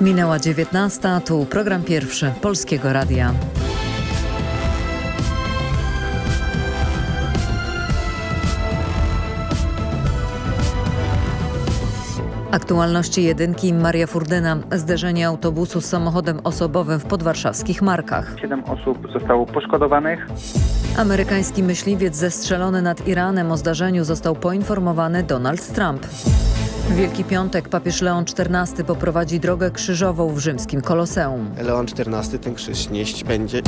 Minęła 19, tu program pierwszy Polskiego Radia. Aktualności jedynki Maria Furdyna. Zderzenie autobusu z samochodem osobowym w podwarszawskich Markach. Siedem osób zostało poszkodowanych. Amerykański myśliwiec zestrzelony nad Iranem o zdarzeniu został poinformowany Donald Trump. Wielki Piątek papież Leon XIV poprowadzi drogę krzyżową w rzymskim Koloseum. Leon XIV ten krzyż nieść będzie.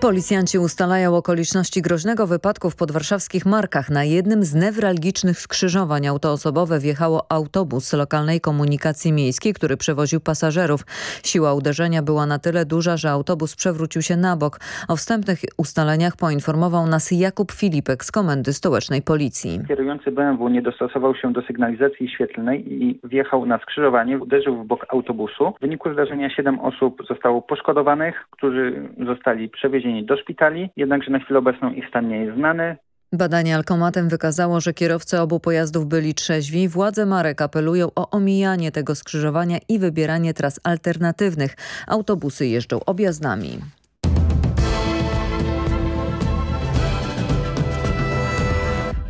Policjanci ustalają okoliczności groźnego wypadku w podwarszawskich Markach. Na jednym z newralgicznych skrzyżowań autoosobowe wjechało autobus lokalnej komunikacji miejskiej, który przewoził pasażerów. Siła uderzenia była na tyle duża, że autobus przewrócił się na bok. O wstępnych ustaleniach poinformował nas Jakub Filipek z Komendy Stołecznej Policji. Kierujący BMW nie dostosował się do sygnalizacji świetlnej i wjechał na skrzyżowanie, uderzył w bok autobusu. W wyniku zdarzenia siedem osób zostało poszkodowanych, którzy zostali przewiezieni do szpitali, jednakże na chwilę obecną ich stan nie jest znany. Badanie alkomatem wykazało, że kierowcy obu pojazdów byli trzeźwi. Władze Marek apelują o omijanie tego skrzyżowania i wybieranie tras alternatywnych. Autobusy jeżdżą objazdami.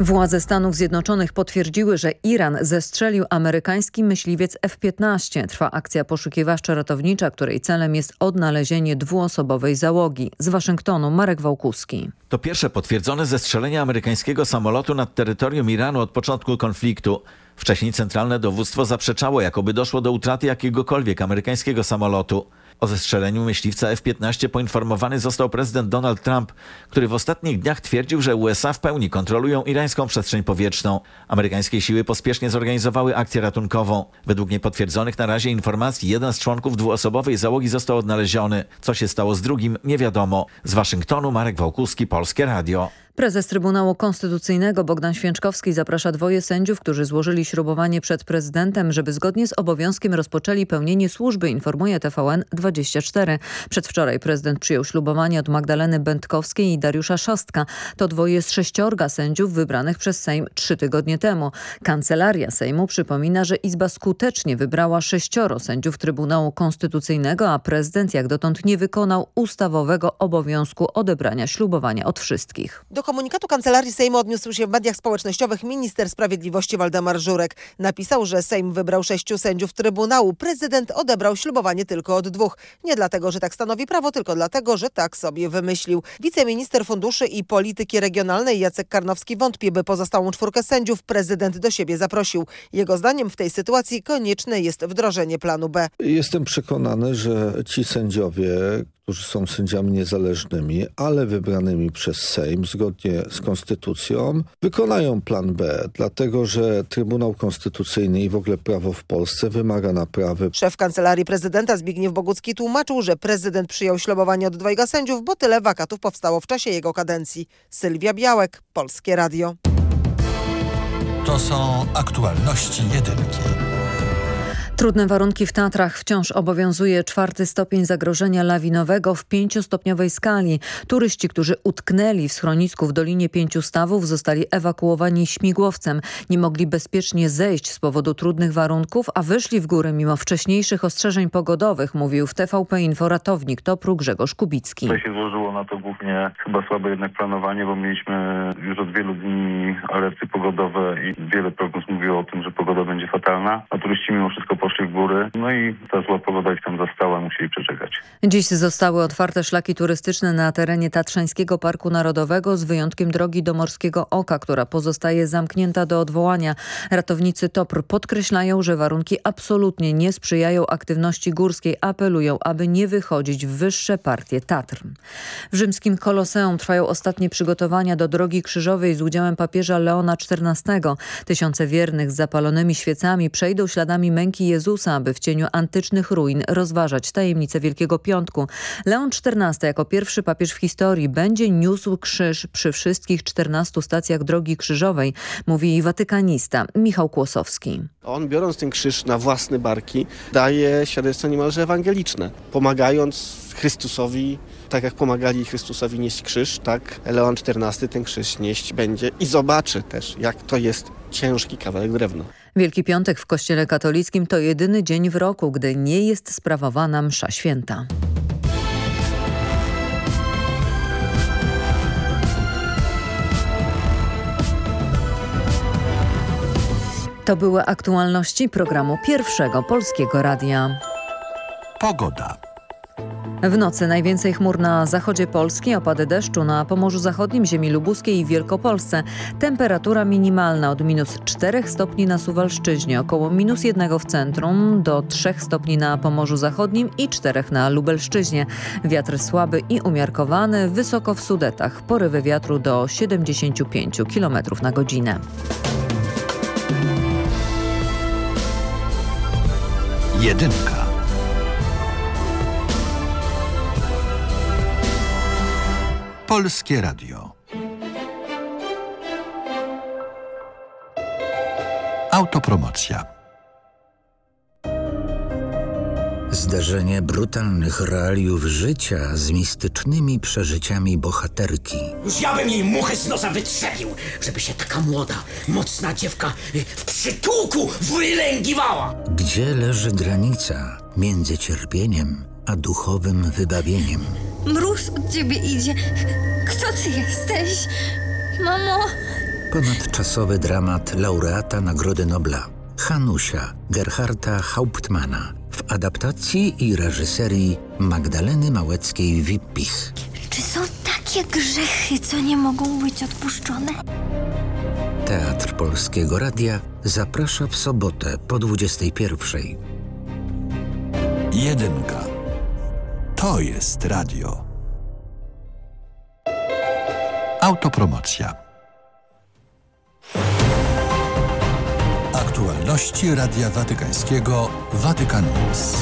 Władze Stanów Zjednoczonych potwierdziły, że Iran zestrzelił amerykański myśliwiec F-15. Trwa akcja poszukiwawczo-ratownicza, której celem jest odnalezienie dwuosobowej załogi. Z Waszyngtonu Marek Wałkuski. To pierwsze potwierdzone zestrzelenie amerykańskiego samolotu nad terytorium Iranu od początku konfliktu. Wcześniej centralne dowództwo zaprzeczało, jakoby doszło do utraty jakiegokolwiek amerykańskiego samolotu. O zestrzeleniu myśliwca F-15 poinformowany został prezydent Donald Trump, który w ostatnich dniach twierdził, że USA w pełni kontrolują irańską przestrzeń powietrzną. Amerykańskie siły pospiesznie zorganizowały akcję ratunkową. Według niepotwierdzonych na razie informacji jeden z członków dwuosobowej załogi został odnaleziony. Co się stało z drugim, nie wiadomo. Z Waszyngtonu Marek Wałkuski, Polskie Radio. Prezes Trybunału Konstytucyjnego Bogdan Święczkowski zaprasza dwoje sędziów, którzy złożyli ślubowanie przed prezydentem, żeby zgodnie z obowiązkiem rozpoczęli pełnienie służby, informuje TVN24. Przedwczoraj prezydent przyjął ślubowanie od Magdaleny Będkowskiej i Dariusza Szostka. To dwoje z sześciorga sędziów wybranych przez Sejm trzy tygodnie temu. Kancelaria Sejmu przypomina, że Izba skutecznie wybrała sześcioro sędziów Trybunału Konstytucyjnego, a prezydent jak dotąd nie wykonał ustawowego obowiązku odebrania ślubowania od wszystkich. Do komunikatu Kancelarii Sejmu odniósł się w mediach społecznościowych minister sprawiedliwości Waldemar Żurek. Napisał, że Sejm wybrał sześciu sędziów Trybunału. Prezydent odebrał ślubowanie tylko od dwóch. Nie dlatego, że tak stanowi prawo, tylko dlatego, że tak sobie wymyślił. Wiceminister Funduszy i Polityki Regionalnej Jacek Karnowski wątpi, by pozostałą czwórkę sędziów prezydent do siebie zaprosił. Jego zdaniem w tej sytuacji konieczne jest wdrożenie planu B. Jestem przekonany, że ci sędziowie, którzy są sędziami niezależnymi, ale wybranymi przez Sejm zgodnie z konstytucją, wykonają plan B, dlatego że Trybunał Konstytucyjny i w ogóle prawo w Polsce wymaga naprawy. Szef Kancelarii Prezydenta Zbigniew Bogucki tłumaczył, że prezydent przyjął ślubowanie od dwojga sędziów, bo tyle wakatów powstało w czasie jego kadencji. Sylwia Białek, Polskie Radio. To są aktualności jedynki. Trudne warunki w Tatrach wciąż obowiązuje czwarty stopień zagrożenia lawinowego w pięciustopniowej skali. Turyści, którzy utknęli w schronisku w Dolinie Pięciu Stawów zostali ewakuowani śmigłowcem. Nie mogli bezpiecznie zejść z powodu trudnych warunków, a wyszli w górę mimo wcześniejszych ostrzeżeń pogodowych, mówił w TVP Info ratownik TOPR-u Grzegorz Kubicki. To się złożyło na to głównie chyba słabe jednak planowanie, bo mieliśmy już od wielu dni alerty pogodowe i wiele prognoz mówiło o tym, że pogoda będzie fatalna, a turyści mimo wszystko poszli w góry. No i ta zła pogoda ich tam zastała, musieli przeczekać. Dziś zostały otwarte szlaki turystyczne na terenie Tatrzańskiego Parku Narodowego z wyjątkiem drogi do Morskiego Oka, która pozostaje zamknięta do odwołania. Ratownicy TOPR podkreślają, że warunki absolutnie nie sprzyjają aktywności górskiej. Apelują, aby nie wychodzić w wyższe partie Tatr. W rzymskim Koloseum trwają ostatnie przygotowania do drogi krzyżowej z udziałem papieża Leona XIV. Tysiące wiernych z zapalonymi świecami przejdą śladami męki Jezusa, aby w cieniu antycznych ruin rozważać tajemnicę Wielkiego Piątku. Leon XIV jako pierwszy papież w historii będzie niósł krzyż przy wszystkich 14 stacjach drogi krzyżowej, mówi watykanista Michał Kłosowski. On biorąc ten krzyż na własne barki daje świadectwo niemalże ewangeliczne, pomagając Chrystusowi, tak jak pomagali Chrystusowi nieść krzyż, tak Leon XIV ten krzyż nieść będzie i zobaczy też, jak to jest ciężki kawałek drewna. Wielki Piątek w Kościele katolickim to jedyny dzień w roku, gdy nie jest sprawowana msza święta. To były aktualności programu Pierwszego Polskiego Radia. Pogoda. W nocy najwięcej chmur na zachodzie Polski, opady deszczu na Pomorzu Zachodnim, ziemi lubuskiej i Wielkopolsce. Temperatura minimalna od minus 4 stopni na Suwalszczyźnie, około minus 1 w centrum, do 3 stopni na Pomorzu Zachodnim i 4 na Lubelszczyźnie. Wiatr słaby i umiarkowany, wysoko w Sudetach. Porywy wiatru do 75 km na godzinę. Jedynka. Polskie Radio. Autopromocja. Zderzenie brutalnych realiów życia z mistycznymi przeżyciami bohaterki. Już ja bym jej muchę z nosa wytrzepił, żeby się taka młoda, mocna dziewka y, w przytułku wylęgiwała. Gdzie leży granica między cierpieniem a duchowym wybawieniem? Mróz od ciebie idzie. Kto ty jesteś? Mamo? Ponadczasowy dramat laureata Nagrody Nobla Hanusia Gerharta Hauptmana w adaptacji i reżyserii Magdaleny Małeckiej-Wippich. Czy są takie grzechy, co nie mogą być odpuszczone? Teatr Polskiego Radia zaprasza w sobotę po 21. Jedynka. To jest radio. Autopromocja. Aktualności Radia Watykańskiego Watykan News.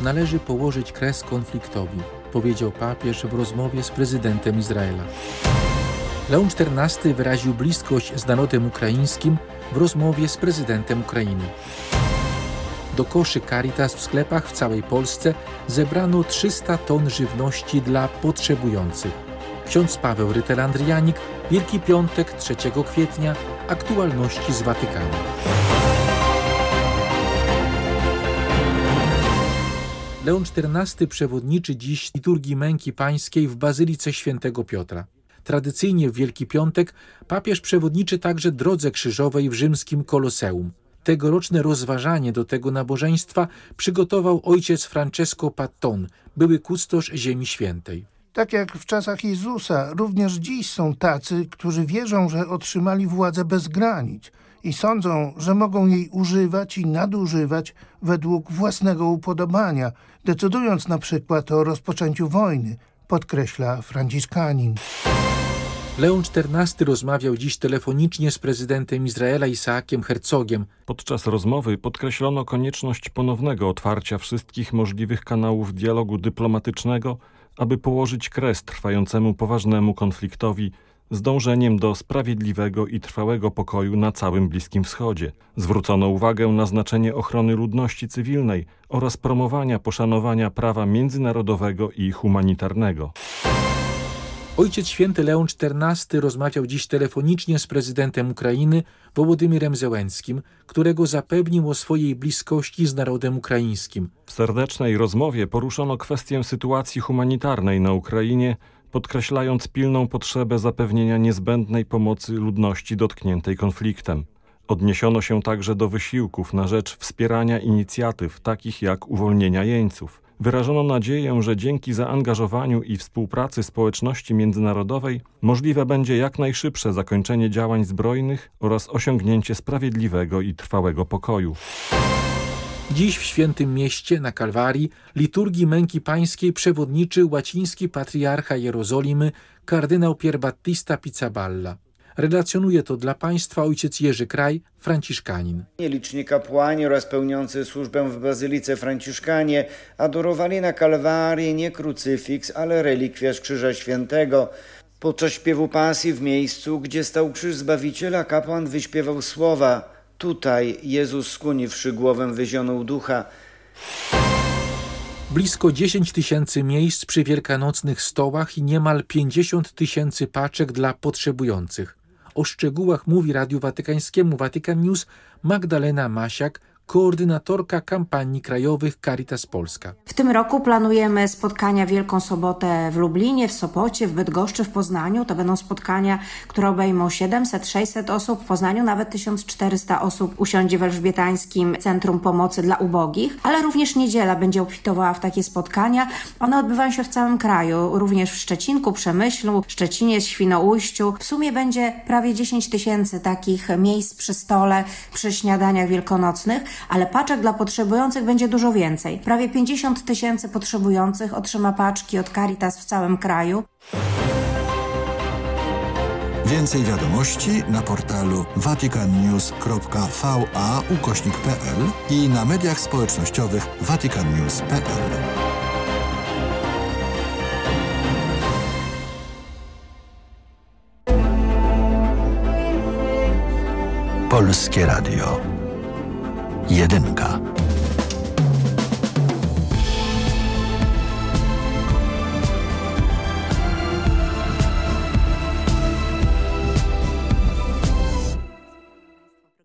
Należy położyć kres konfliktowi, powiedział papież w rozmowie z prezydentem Izraela. Leon XIV wyraził bliskość z narodem ukraińskim w rozmowie z prezydentem Ukrainy. Do koszy Caritas w sklepach w całej Polsce zebrano 300 ton żywności dla potrzebujących. Ksiądz Paweł Rytel-Andrianik, Wielki Piątek 3 kwietnia, aktualności z Watykanu. Leon XIV przewodniczy dziś liturgii męki pańskiej w Bazylice Świętego Piotra. Tradycyjnie w Wielki Piątek papież przewodniczy także drodze krzyżowej w rzymskim Koloseum. Tegoroczne rozważanie do tego nabożeństwa przygotował ojciec Francesco Patton, były kustosz Ziemi Świętej. Tak jak w czasach Jezusa, również dziś są tacy, którzy wierzą, że otrzymali władzę bez granic i sądzą, że mogą jej używać i nadużywać według własnego upodobania, decydując na przykład o rozpoczęciu wojny, podkreśla Franciszkanin. Leon XIV rozmawiał dziś telefonicznie z prezydentem Izraela Isaakiem Herzogiem. Podczas rozmowy podkreślono konieczność ponownego otwarcia wszystkich możliwych kanałów dialogu dyplomatycznego, aby położyć kres trwającemu poważnemu konfliktowi z dążeniem do sprawiedliwego i trwałego pokoju na całym Bliskim Wschodzie. Zwrócono uwagę na znaczenie ochrony ludności cywilnej oraz promowania poszanowania prawa międzynarodowego i humanitarnego. Ojciec Święty Leon XIV rozmawiał dziś telefonicznie z prezydentem Ukrainy Wołodymirem Zełenskim, którego zapewnił o swojej bliskości z narodem ukraińskim. W serdecznej rozmowie poruszono kwestię sytuacji humanitarnej na Ukrainie, podkreślając pilną potrzebę zapewnienia niezbędnej pomocy ludności dotkniętej konfliktem. Odniesiono się także do wysiłków na rzecz wspierania inicjatyw takich jak uwolnienia jeńców. Wyrażono nadzieję, że dzięki zaangażowaniu i współpracy społeczności międzynarodowej możliwe będzie jak najszybsze zakończenie działań zbrojnych oraz osiągnięcie sprawiedliwego i trwałego pokoju. Dziś w Świętym Mieście na Kalwarii liturgii męki pańskiej przewodniczy łaciński patriarcha Jerozolimy kardynał Pierbattista Pizzaballa. Relacjonuje to dla państwa ojciec Jerzy Kraj, franciszkanin. Nieliczni kapłani oraz pełniący służbę w Bazylice Franciszkanie adorowali na Kalwarii nie krucyfiks, ale relikwiarz Krzyża Świętego. Podczas śpiewu pasji w miejscu, gdzie stał krzyż Zbawiciela, kapłan wyśpiewał słowa Tutaj Jezus skłoniwszy głowę wyzionął ducha. Blisko 10 tysięcy miejsc przy wielkanocnych stołach i niemal 50 tysięcy paczek dla potrzebujących. O szczegółach mówi Radiu Watykańskiemu Vatican News Magdalena Masiak, koordynatorka kampanii krajowych Caritas Polska. W tym roku planujemy spotkania Wielką Sobotę w Lublinie, w Sopocie, w Bydgoszczy, w Poznaniu. To będą spotkania, które obejmą 700-600 osób. W Poznaniu nawet 1400 osób usiądzie w Elżbietańskim Centrum Pomocy dla Ubogich, ale również niedziela będzie obfitowała w takie spotkania. One odbywają się w całym kraju, również w Szczecinku, Przemyślu, Szczecinie, Świnoujściu. W sumie będzie prawie 10 tysięcy takich miejsc przy stole, przy śniadaniach wielkanocnych ale paczek dla potrzebujących będzie dużo więcej. Prawie 50 tysięcy potrzebujących otrzyma paczki od Caritas w całym kraju. Więcej wiadomości na portalu vaticannews.va ukośnik.pl i na mediach społecznościowych vaticannews.pl. Polskie Radio. Jedynka.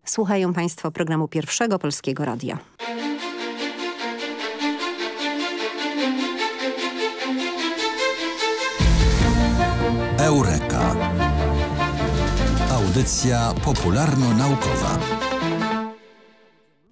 Słuchają Państwo programu pierwszego Polskiego Radia. Eureka. Audycja popularno-naukowa.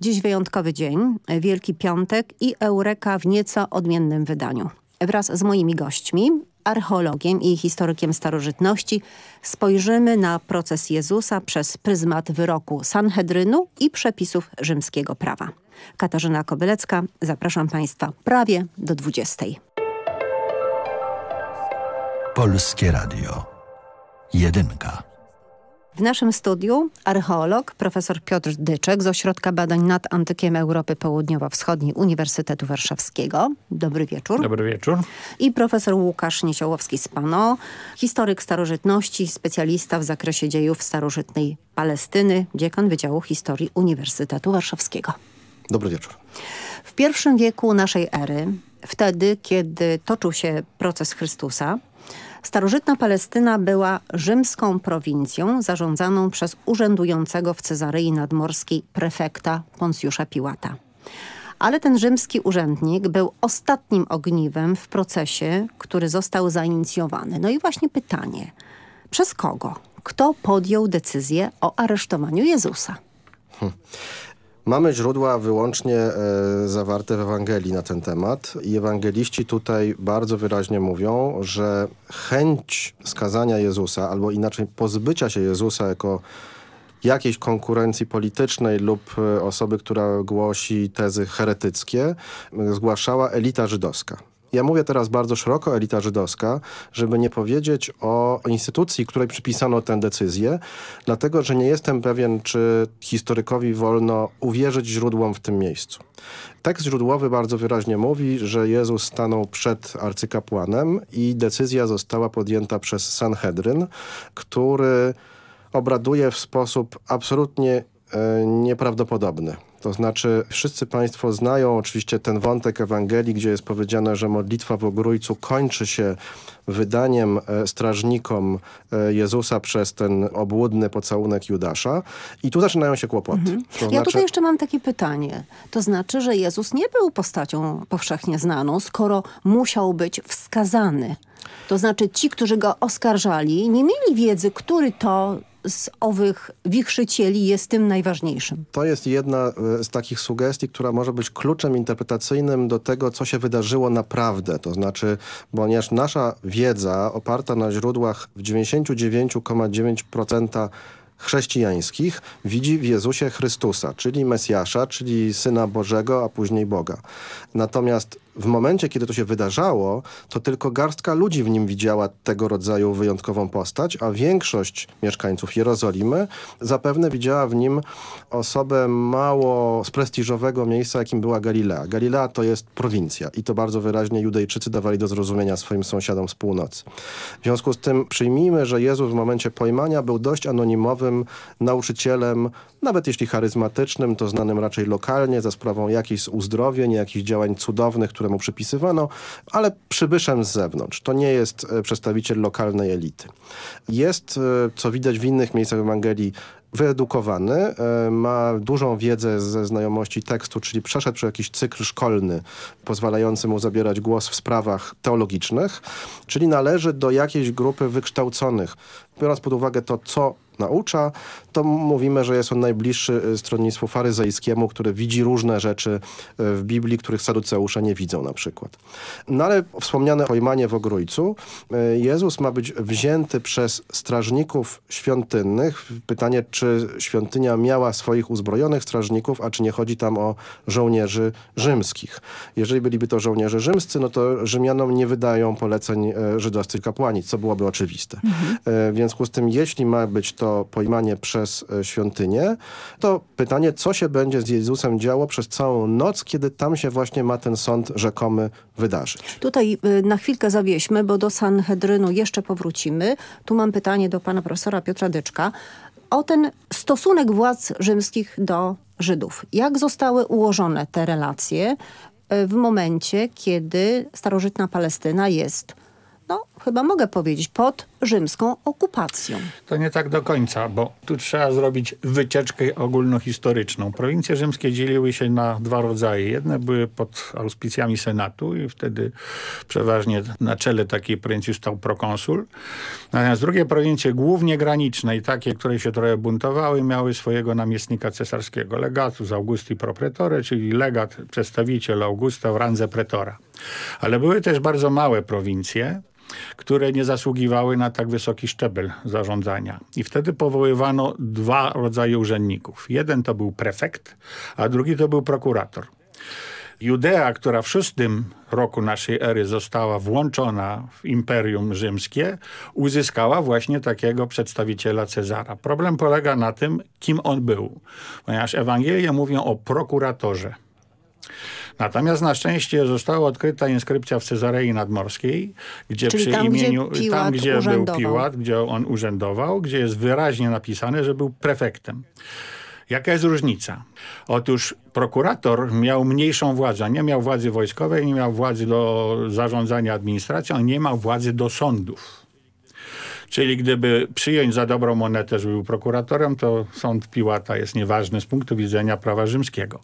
Dziś wyjątkowy dzień, Wielki Piątek i Eureka w nieco odmiennym wydaniu. Wraz z moimi gośćmi, archeologiem i historykiem starożytności, spojrzymy na proces Jezusa przez pryzmat wyroku Sanhedrynu i przepisów rzymskiego prawa. Katarzyna Kobylecka, zapraszam Państwa prawie do 20. Polskie Radio. Jedynka. W naszym studiu archeolog profesor Piotr Dyczek z Ośrodka Badań nad Antykiem Europy Południowo-Wschodniej Uniwersytetu Warszawskiego. Dobry wieczór. Dobry wieczór. I profesor Łukasz Niesiołowski z PANO, historyk starożytności, specjalista w zakresie dziejów starożytnej Palestyny, dziekan Wydziału Historii Uniwersytetu Warszawskiego. Dobry wieczór. W pierwszym wieku naszej ery, wtedy kiedy toczył się proces Chrystusa, Starożytna Palestyna była rzymską prowincją zarządzaną przez urzędującego w Cezarei Nadmorskiej prefekta Poncjusza Piłata. Ale ten rzymski urzędnik był ostatnim ogniwem w procesie, który został zainicjowany. No i właśnie pytanie, przez kogo? Kto podjął decyzję o aresztowaniu Jezusa? Hmm. Mamy źródła wyłącznie e, zawarte w Ewangelii na ten temat i ewangeliści tutaj bardzo wyraźnie mówią, że chęć skazania Jezusa albo inaczej pozbycia się Jezusa jako jakiejś konkurencji politycznej lub e, osoby, która głosi tezy heretyckie, zgłaszała elita żydowska. Ja mówię teraz bardzo szeroko elita żydowska, żeby nie powiedzieć o instytucji, której przypisano tę decyzję, dlatego że nie jestem pewien, czy historykowi wolno uwierzyć źródłom w tym miejscu. Tekst źródłowy bardzo wyraźnie mówi, że Jezus stanął przed arcykapłanem i decyzja została podjęta przez Sanhedryn, który obraduje w sposób absolutnie e, nieprawdopodobny. To znaczy wszyscy Państwo znają oczywiście ten wątek Ewangelii, gdzie jest powiedziane, że modlitwa w Ogrójcu kończy się wydaniem e, strażnikom e, Jezusa przez ten obłudny pocałunek Judasza i tu zaczynają się kłopoty. Mhm. To ja znaczy... tutaj jeszcze mam takie pytanie. To znaczy, że Jezus nie był postacią powszechnie znaną, skoro musiał być wskazany. To znaczy ci, którzy go oskarżali, nie mieli wiedzy, który to z owych wichrzycieli jest tym najważniejszym? To jest jedna e, z takich sugestii, która może być kluczem interpretacyjnym do tego, co się wydarzyło naprawdę. To znaczy, ponieważ nasza wiedza oparta na źródłach w 99,9% chrześcijańskich widzi w Jezusie Chrystusa, czyli Mesjasza, czyli Syna Bożego, a później Boga. Natomiast w momencie, kiedy to się wydarzało, to tylko garstka ludzi w nim widziała tego rodzaju wyjątkową postać, a większość mieszkańców Jerozolimy zapewne widziała w nim osobę mało z prestiżowego miejsca, jakim była Galilea. Galilea to jest prowincja i to bardzo wyraźnie Judejczycy dawali do zrozumienia swoim sąsiadom z północy. W związku z tym przyjmijmy, że Jezus w momencie pojmania był dość anonimowym nauczycielem, nawet jeśli charyzmatycznym, to znanym raczej lokalnie za sprawą jakichś uzdrowień, jakichś działań cudownych, które mu przypisywano, ale przybyszem z zewnątrz. To nie jest e, przedstawiciel lokalnej elity. Jest, e, co widać w innych miejscach Ewangelii, wyedukowany, e, ma dużą wiedzę ze znajomości tekstu, czyli przeszedł przez jakiś cykl szkolny pozwalający mu zabierać głos w sprawach teologicznych, czyli należy do jakiejś grupy wykształconych. Biorąc pod uwagę to, co naucza, to mówimy, że jest on najbliższy y, stronnictwu faryzejskiemu, który widzi różne rzeczy y, w Biblii, których saduceusze nie widzą na przykład. No ale wspomniane pojmanie w Ogrójcu, y, Jezus ma być wzięty przez strażników świątynnych. Pytanie, czy świątynia miała swoich uzbrojonych strażników, a czy nie chodzi tam o żołnierzy rzymskich. Jeżeli byliby to żołnierze rzymscy, no to Rzymianom nie wydają poleceń żydowscy kapłani, co byłoby oczywiste. Mhm. W związku z tym, jeśli ma być to pojmanie przez e, świątynię, to pytanie, co się będzie z Jezusem działo przez całą noc, kiedy tam się właśnie ma ten sąd rzekomy wydarzyć. Tutaj y, na chwilkę zawieśmy, bo do Sanhedrynu jeszcze powrócimy. Tu mam pytanie do pana profesora Piotra Dyczka o ten stosunek władz rzymskich do Żydów. Jak zostały ułożone te relacje y, w momencie, kiedy starożytna Palestyna jest no chyba mogę powiedzieć, pod rzymską okupacją. To nie tak do końca, bo tu trzeba zrobić wycieczkę ogólnohistoryczną. Prowincje rzymskie dzieliły się na dwa rodzaje. Jedne były pod auspicjami Senatu i wtedy przeważnie na czele takiej prowincji stał prokonsul. Natomiast drugie prowincje, głównie graniczne i takie, które się trochę buntowały, miały swojego namiestnika cesarskiego, legatus Augusti pro pretore, czyli legat, przedstawiciel Augusta w randze pretora. Ale były też bardzo małe prowincje, które nie zasługiwały na tak wysoki szczebel zarządzania. I wtedy powoływano dwa rodzaje urzędników. Jeden to był prefekt, a drugi to był prokurator. Judea, która w szóstym roku naszej ery została włączona w Imperium Rzymskie, uzyskała właśnie takiego przedstawiciela Cezara. Problem polega na tym, kim on był, ponieważ Ewangelie mówią o prokuratorze. Natomiast na szczęście została odkryta inskrypcja w Cezarei Nadmorskiej, gdzie Czyli przy tam, imieniu, gdzie tam gdzie urzędował. był Piłat, gdzie on urzędował, gdzie jest wyraźnie napisane, że był prefektem. Jaka jest różnica? Otóż prokurator miał mniejszą władzę. Nie miał władzy wojskowej, nie miał władzy do zarządzania administracją, nie miał władzy do sądów. Czyli gdyby przyjąć za dobrą monetę, że był prokuratorem, to sąd Piłata jest nieważny z punktu widzenia prawa rzymskiego.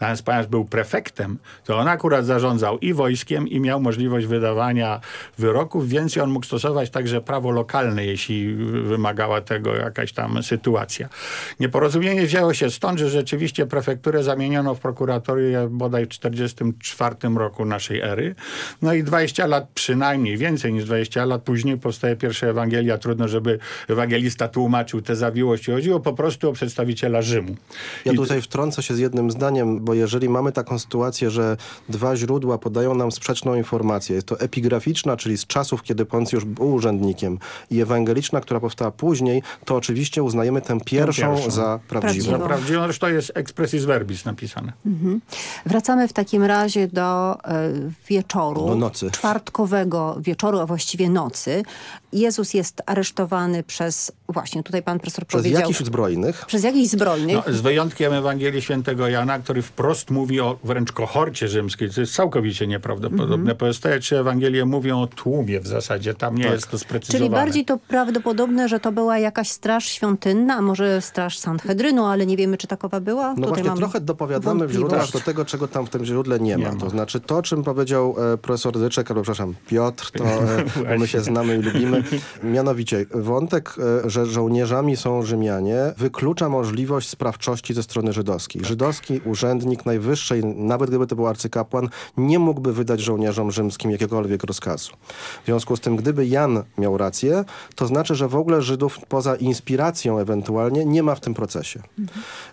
Natomiast ponieważ był prefektem, to on akurat zarządzał i wojskiem i miał możliwość wydawania wyroków, więc on mógł stosować także prawo lokalne, jeśli wymagała tego jakaś tam sytuacja. Nieporozumienie wzięło się stąd, że rzeczywiście prefekturę zamieniono w prokuratorię bodaj w 44 roku naszej ery. No i 20 lat przynajmniej, więcej niż 20 lat później powstaje pierwsza Ewangelia. Trudno, żeby ewangelista tłumaczył tę zawiłość. Chodziło po prostu o przedstawiciela Rzymu. Ja I tutaj wtrącę się z jednym zdaniem, bo jeżeli mamy taką sytuację, że dwa źródła podają nam sprzeczną informację, jest to epigraficzna, czyli z czasów, kiedy Poncjusz był urzędnikiem i ewangeliczna, która powstała później, to oczywiście uznajemy tę pierwszą, pierwszą. za prawdziwą. Za prawdziwą, zresztą jest expressis verbis napisane. Mhm. Wracamy w takim razie do e, wieczoru. Do nocy. Czwartkowego wieczoru, a właściwie nocy. Jezus jest aresztowany przez, właśnie tutaj pan profesor Przez powiedział. jakichś zbrojnych. Przez jakichś zbrojnych. No, z wyjątkiem Ewangelii Świętego Jana, który wprost mówi o wręcz kohorcie rzymskiej, co jest całkowicie nieprawdopodobne. Mhm. Pozostałe trzy Ewangelie mówią o tłumie w zasadzie. Tam nie Tak. jest to sprecyzowane. Czyli bardziej to prawdopodobne, że to była jakaś straż świątynna, a może straż Sanhedrynu, ale nie wiemy, czy takowa była. No Tutaj właśnie mam trochę dopowiadamy w źródłach do tego, czego tam w tym źródle nie, Nie ma. ma. To znaczy to, o czym powiedział e, profesor Dyczek, albo przepraszam, Piotr, to e, my się znamy i lubimy. Mianowicie wątek, e, że żołnierzami są Rzymianie, wyklucza możliwość sprawczości ze strony żydowskiej. Żydowski urzędnik najwyższej, nawet gdyby to był arcykapłan, nie mógłby wydać żołnierzom rzymskim jakiegokolwiek rozkazu. W związku z tym, gdyby Jan miał rację, to znaczy, że w ogóle Żydów poza inspiracją ewentualnie nie ma w tym procesie.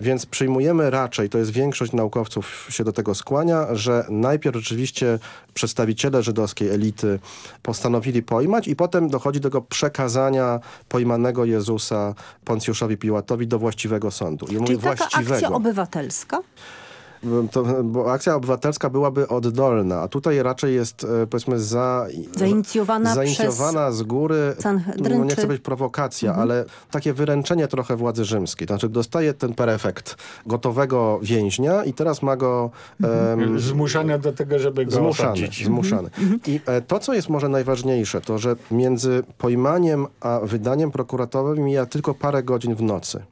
Więc przyjmujemy raczej, to jest większość naukowców się do tego skłania, że najpierw rzeczywiście przedstawiciele żydowskiej elity postanowili pojmać i potem dochodzi do tego przekazania pojmanego Jezusa Poncjuszowi Piłatowi do właściwego sądu. I mówię Czyli taka akcja właściwego. obywatelska? To, bo akcja obywatelska byłaby oddolna, a tutaj raczej jest e, powiedzmy za, zainicjowana, zainicjowana z góry, no nie chcę być prowokacja, Mhm. ale takie wyręczenie trochę władzy rzymskiej. To znaczy dostaje ten perfekt gotowego więźnia i teraz ma go... em, Zmuszane do tego, żeby go Zmuszany, osądzić. zmuszany. I e, to, co jest może najważniejsze, to, że między pojmaniem a wydaniem prokuratorowym mija tylko parę godzin w nocy.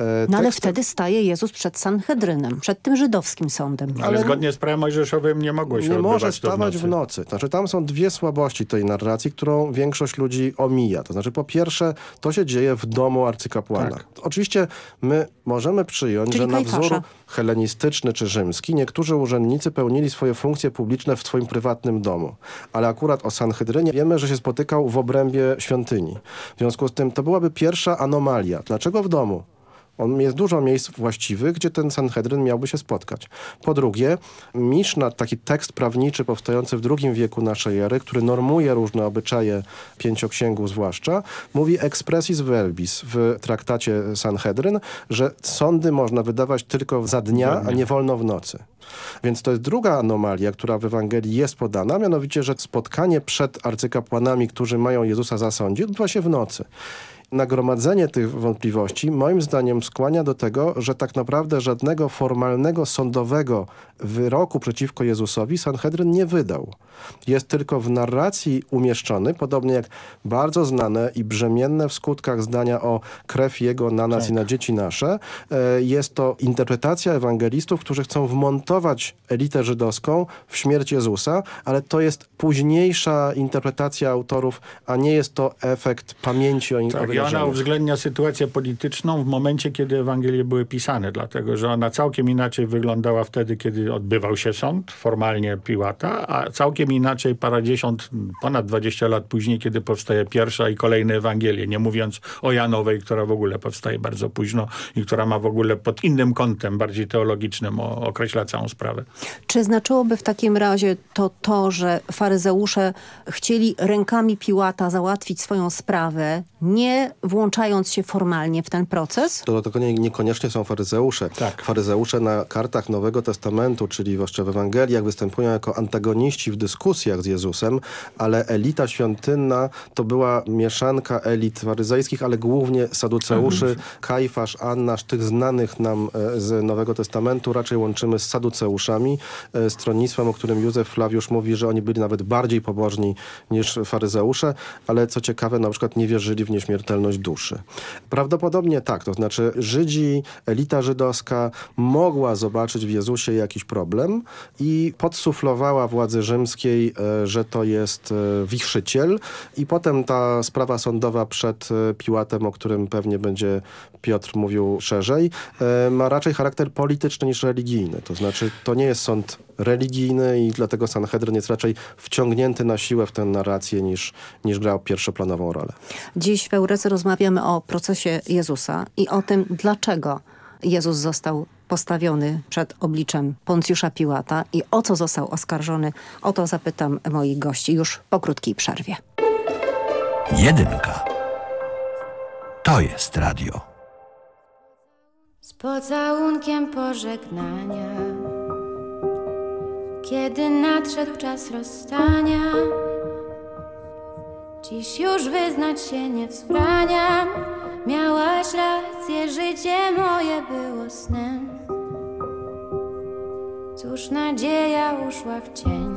E, No ale wtedy staje Jezus przed Sanhedrynem, przed tym żydowskim sądem. Ale, zgodnie z prawem mojżeszowym nie mogło się nie może stawać nocy. w nocy. Znaczy tam są dwie słabości tej narracji, którą większość ludzi omija. To znaczy po pierwsze, to się dzieje w domu arcykapłana. Oczywiście my możemy przyjąć, Czyli że na wzór helenistyczny czy rzymski niektórzy urzędnicy pełnili swoje funkcje publiczne w swoim prywatnym domu. Ale akurat o Sanhedrynie wiemy, że się spotykał w obrębie świątyni. W związku z tym to byłaby pierwsza anomalia. Dlaczego w domu? On jest dużo miejsc właściwych, gdzie ten Sanhedryn miałby się spotkać. Po drugie, Miszna, taki tekst prawniczy powstający w II wieku naszej ery, który normuje różne obyczaje pięcioksięgu zwłaszcza, mówi expressis verbis w traktacie Sanhedryn, że sądy można wydawać tylko za dnia, a nie wolno w nocy. Więc to jest druga anomalia, która w Ewangelii jest podana, mianowicie, że spotkanie przed arcykapłanami, którzy mają Jezusa zasądzić, odbywa się w nocy nagromadzenie tych wątpliwości moim zdaniem skłania do tego, że tak naprawdę żadnego formalnego sądowego wyroku przeciwko Jezusowi Sanhedryn nie wydał. Jest tylko w narracji umieszczony, podobnie jak bardzo znane i brzemienne w skutkach zdania o krew Jego na nas i na dzieci nasze. E, Jest to interpretacja ewangelistów, którzy chcą wmontować elitę żydowską w śmierć Jezusa, ale to jest późniejsza interpretacja autorów, a nie jest to efekt pamięci o, o Tak, i ona uwzględnia sytuację polityczną w momencie, kiedy Ewangelie były pisane, dlatego że ona całkiem inaczej wyglądała wtedy, kiedy odbywał się sąd, formalnie Piłata, a całkiem inaczej paradziesiąt, ponad 20 lat później, kiedy powstaje pierwsza i kolejne Ewangelie, nie mówiąc o Janowej, która w ogóle powstaje bardzo późno i która ma w ogóle pod innym kątem, bardziej teologicznym, określa całą sprawę. Czy znaczyłoby w takim razie to to, że faryzeusze chcieli rękami Piłata załatwić swoją sprawę, nie włączając się formalnie w ten proces? To do tego nie, niekoniecznie są faryzeusze. Faryzeusze na kartach Nowego Testamentu, czyli jeszcze w Ewangeliach, występują jako antagoniści w dyskusjach z Jezusem, ale elita świątynna to była mieszanka elit faryzejskich, ale głównie saduceuszy. Kajfasz, Annasz, tych znanych nam e, z Nowego Testamentu raczej łączymy z saduceuszami, e, stronnictwem, o którym Józef Flawiusz mówi, że oni byli nawet bardziej pobożni niż faryzeusze, ale co ciekawe, na przykład nie wierzyli w nieśmiertelność duszy. Prawdopodobnie tak, to znaczy Żydzi, elita żydowska mogła zobaczyć w Jezusie jakiś problem i podsuflowała władzy rzymskiej, e, że to jest e, wichrzyciel i potem ta sprawa sądowa przed e, Piłatem, o którym pewnie będzie Piotr mówił szerzej, ma raczej charakter polityczny niż religijny. To znaczy to nie jest sąd religijny i dlatego Sanhedryn jest raczej wciągnięty na siłę w tę narrację niż, niż grał pierwszoplanową rolę. Dziś w Eurece rozmawiamy o procesie Jezusa i o tym, dlaczego Jezus został postawiony przed obliczem Poncjusza Piłata i o co został oskarżony. O to zapytam moich gości już po krótkiej przerwie. Jedynka. To jest radio. Z pocałunkiem pożegnania Kiedy nadszedł czas rozstania Dziś już wyznać się nie wzbraniam Miałaś rację, życie moje było snem. Cóż nadzieja uszła w cień.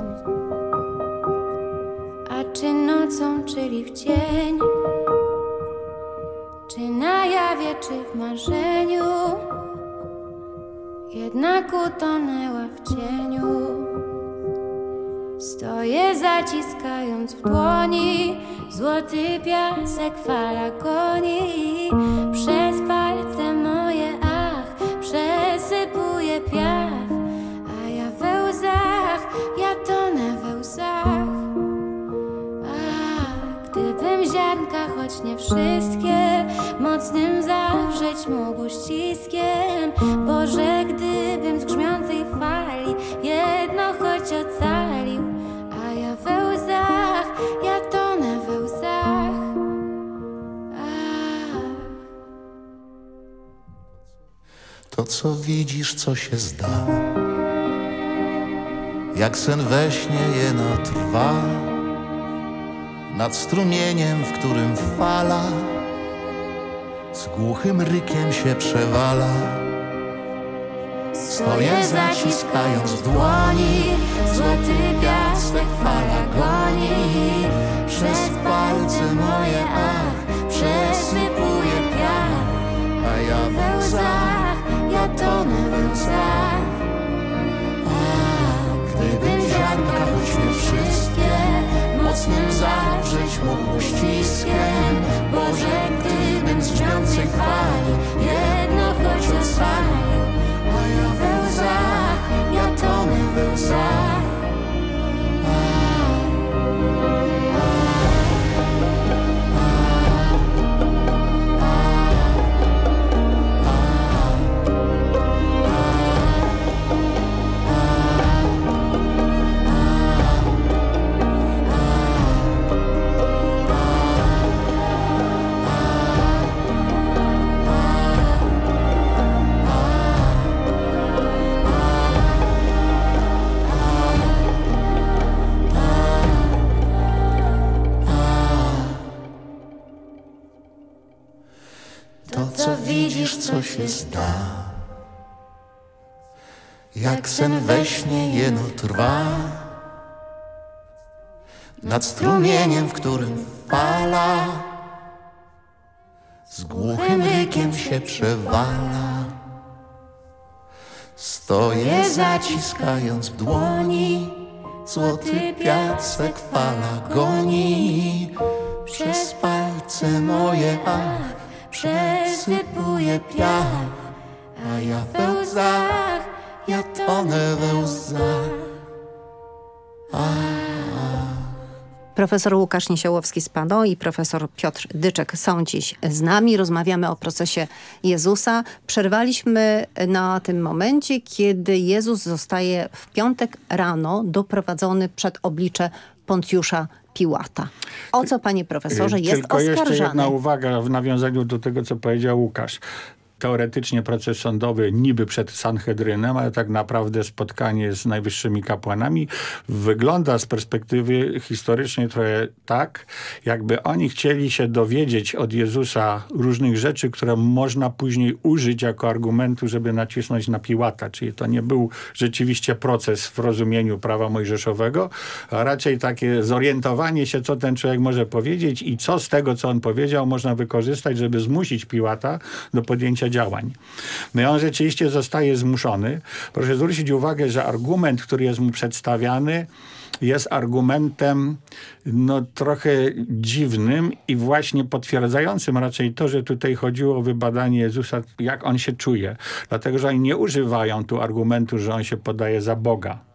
A czy nocą, czyli w dzień Czy na jawie, czy w marzeniu? Jednak utonęła w cieniu Stoję zaciskając w dłoni Złoty piasek fala goni Przez palce moje ach Przesypuje piach A ja we łzach Ja tonę we łzach. Ach, gdybym ziarnka, choć nie wszystkie Mocnym zawrzeć mógł ściskiem. Boże, gdybym z grzmiącej fali Jedno choć ocalił co widzisz, co się zda jak sen we śnie jeno trwa, nad strumieniem, w którym fala z głuchym rykiem się przewala. Stoję zaciskając w dłoni, złoty piasek fala goni. Przez palce moje ach, przesypuje piach, a ja we łzach, jedno choć ustalił, a ja we łzach, ja tonę we łzach. Co się sta. Jak sen we śnie jeno trwa. Nad strumieniem, w którym fala Z głuchym rykiem się przewala. Stoję zaciskając w dłoni Złoty piasek fala goni. Przez palce moje ach Przesypuje piach A ja we łzach Ja tonę we łzach Profesor Łukasz Niesiołowski z PANO i profesor Piotr Dyczek są dziś z nami. Rozmawiamy o procesie Jezusa. Przerwaliśmy na tym momencie, kiedy Jezus zostaje w piątek rano doprowadzony przed oblicze Poncjusza Piłata. O co, panie profesorze, jest Tylko jeszcze jedna oskarżany? uwaga w nawiązaniu do tego, co powiedział Łukasz. Teoretycznie proces sądowy niby przed Sanhedrynem, ale tak naprawdę spotkanie z najwyższymi kapłanami wygląda z perspektywy historycznej trochę tak, jakby oni chcieli się dowiedzieć od Jezusa różnych rzeczy, które można później użyć jako argumentu, żeby nacisnąć na Piłata. Czyli to nie był rzeczywiście proces w rozumieniu prawa mojżeszowego, a raczej takie zorientowanie się, co ten człowiek może powiedzieć i co z tego, co on powiedział, można wykorzystać, żeby zmusić Piłata do podjęcia działań. No i on rzeczywiście zostaje zmuszony. Proszę zwrócić uwagę, że argument, który jest mu przedstawiany, jest argumentem no, trochę dziwnym i właśnie potwierdzającym raczej to, że tutaj chodziło o wybadanie Jezusa, jak on się czuje. Dlatego, że oni nie używają tu argumentu, że on się podaje za Boga.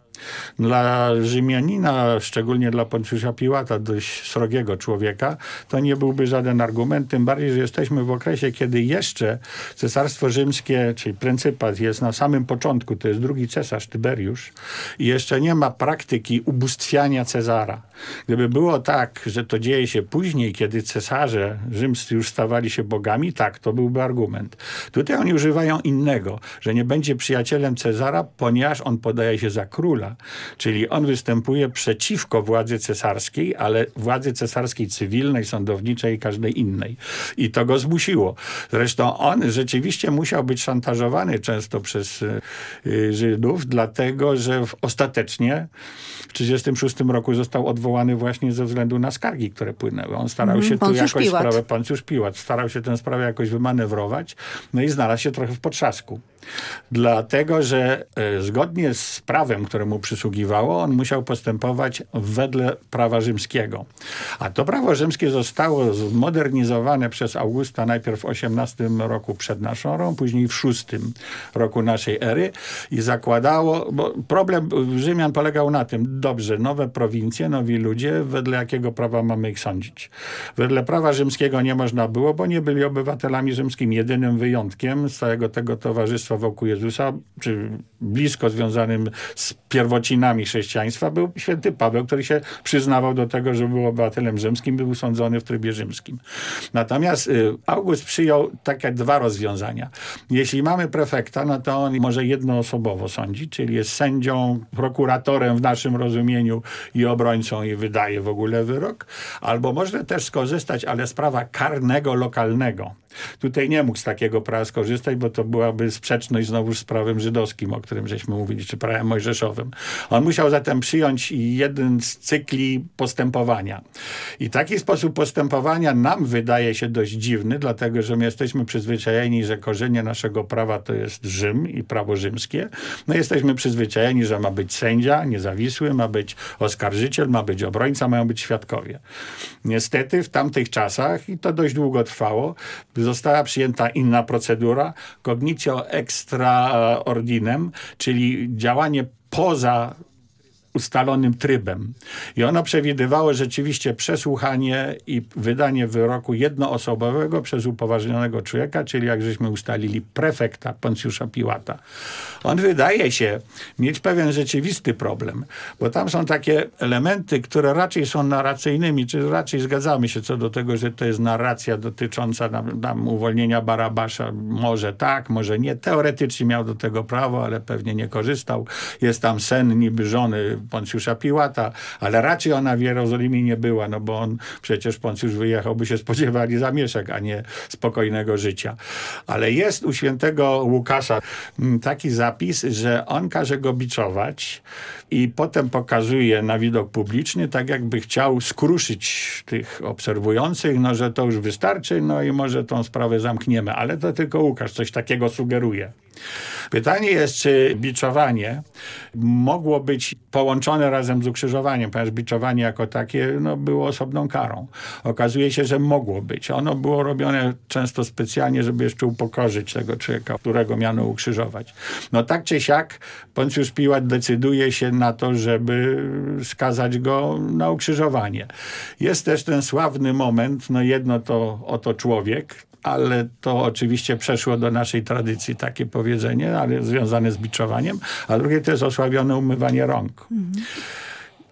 Dla Rzymianina, szczególnie dla Poncjusza Piłata, dość srogiego człowieka, to nie byłby żaden argument, tym bardziej, że jesteśmy w okresie, kiedy jeszcze Cesarstwo Rzymskie, czyli pryncypat jest na samym początku, to jest drugi cesarz Tyberiusz i jeszcze nie ma praktyki ubóstwiania Cezara. Gdyby było tak, że to dzieje się później, kiedy cesarze rzymscy już stawali się bogami, tak, to byłby argument. Tutaj oni używają innego, że nie będzie przyjacielem Cezara, ponieważ on podaje się za króla, czyli on występuje przeciwko władzy cesarskiej, ale władzy cesarskiej cywilnej, sądowniczej i każdej innej. I to go zmusiło. Zresztą on rzeczywiście musiał być szantażowany często przez y, Żydów, dlatego że w, ostatecznie w 1936 roku został odwołany właśnie ze względu na skargi, które płynęły. On starał Mhm, się tu Poncjusz jakoś Piłat. sprawę, Poncjusz Piłat, starał się tę sprawę jakoś wymanewrować, no i znalazł się trochę w potrzasku. Dlatego, że e, zgodnie z prawem, które przysługiwało, on musiał postępować wedle prawa rzymskiego. A to prawo rzymskie zostało zmodernizowane przez Augusta najpierw w 18 roku przed naszą erą, później w 6 roku naszej ery i zakładało, bo problem Rzymian polegał na tym, dobrze, nowe prowincje, nowi ludzie, wedle jakiego prawa mamy ich sądzić. Wedle prawa rzymskiego nie można było, bo nie byli obywatelami rzymskimi. Jedynym wyjątkiem z całego tego towarzystwa wokół Jezusa, czy blisko związanym z pierwotnym przewocinami chrześcijaństwa był święty Paweł, który się przyznawał do tego, że był obywatelem rzymskim, był sądzony w trybie rzymskim. Natomiast y, August przyjął takie dwa rozwiązania. Jeśli mamy prefekta, no to on może jednoosobowo sądzić, czyli jest sędzią, prokuratorem w naszym rozumieniu i obrońcą i wydaje w ogóle wyrok. Albo można też skorzystać, ale sprawa karnego lokalnego. Tutaj nie mógł z takiego prawa skorzystać, bo to byłaby sprzeczność znowu z prawem żydowskim, o którym żeśmy mówili, czy prawem mojżeszowym. On musiał zatem przyjąć jeden z cykli postępowania. I taki sposób postępowania nam wydaje się dość dziwny, dlatego że my jesteśmy przyzwyczajeni, że korzenie naszego prawa to jest Rzym i prawo rzymskie. No jesteśmy przyzwyczajeni, że ma być sędzia niezawisły, ma być oskarżyciel, ma być obrońca, mają być świadkowie. Niestety w tamtych czasach, i to dość długo trwało, została przyjęta inna procedura, cognitio extra ordinem, czyli działanie poza ustalonym trybem. I ono przewidywało rzeczywiście przesłuchanie i wydanie wyroku jednoosobowego przez upoważnionego człowieka, czyli jak żeśmy ustalili prefekta Poncjusza Piłata. On wydaje się mieć pewien rzeczywisty problem, bo tam są takie elementy, które raczej są narracyjnymi, czy raczej zgadzamy się co do tego, że to jest narracja dotycząca nam, nam uwolnienia Barabasza. Może tak, może nie. Teoretycznie miał do tego prawo, ale pewnie nie korzystał. Jest tam sen niby żony Poncjusza Piłata, ale raczej ona w Jerozolimie nie była, no bo on przecież Poncjusz wyjechał, by się spodziewali zamieszek, a nie spokojnego życia. Ale jest u świętego Łukasza mm, taki zapis, że on każe go biczować i potem pokazuje na widok publiczny, tak jakby chciał skruszyć tych obserwujących, no że to już wystarczy, no i może tą sprawę zamkniemy. Ale to tylko Łukasz coś takiego sugeruje. Pytanie jest, czy biczowanie mogło być połączone razem z ukrzyżowaniem, ponieważ biczowanie jako takie no, było osobną karą. Okazuje się, że mogło być. Ono było robione często specjalnie, żeby jeszcze upokorzyć tego człowieka, którego miano ukrzyżować. No tak czy siak Poncjusz Piłat decyduje się na to, żeby skazać go na ukrzyżowanie. Jest też ten sławny moment, no jedno to oto człowiek, ale to oczywiście przeszło do naszej tradycji takie powiedzenie, ale związane z biczowaniem, a drugie to jest osławione umywanie rąk.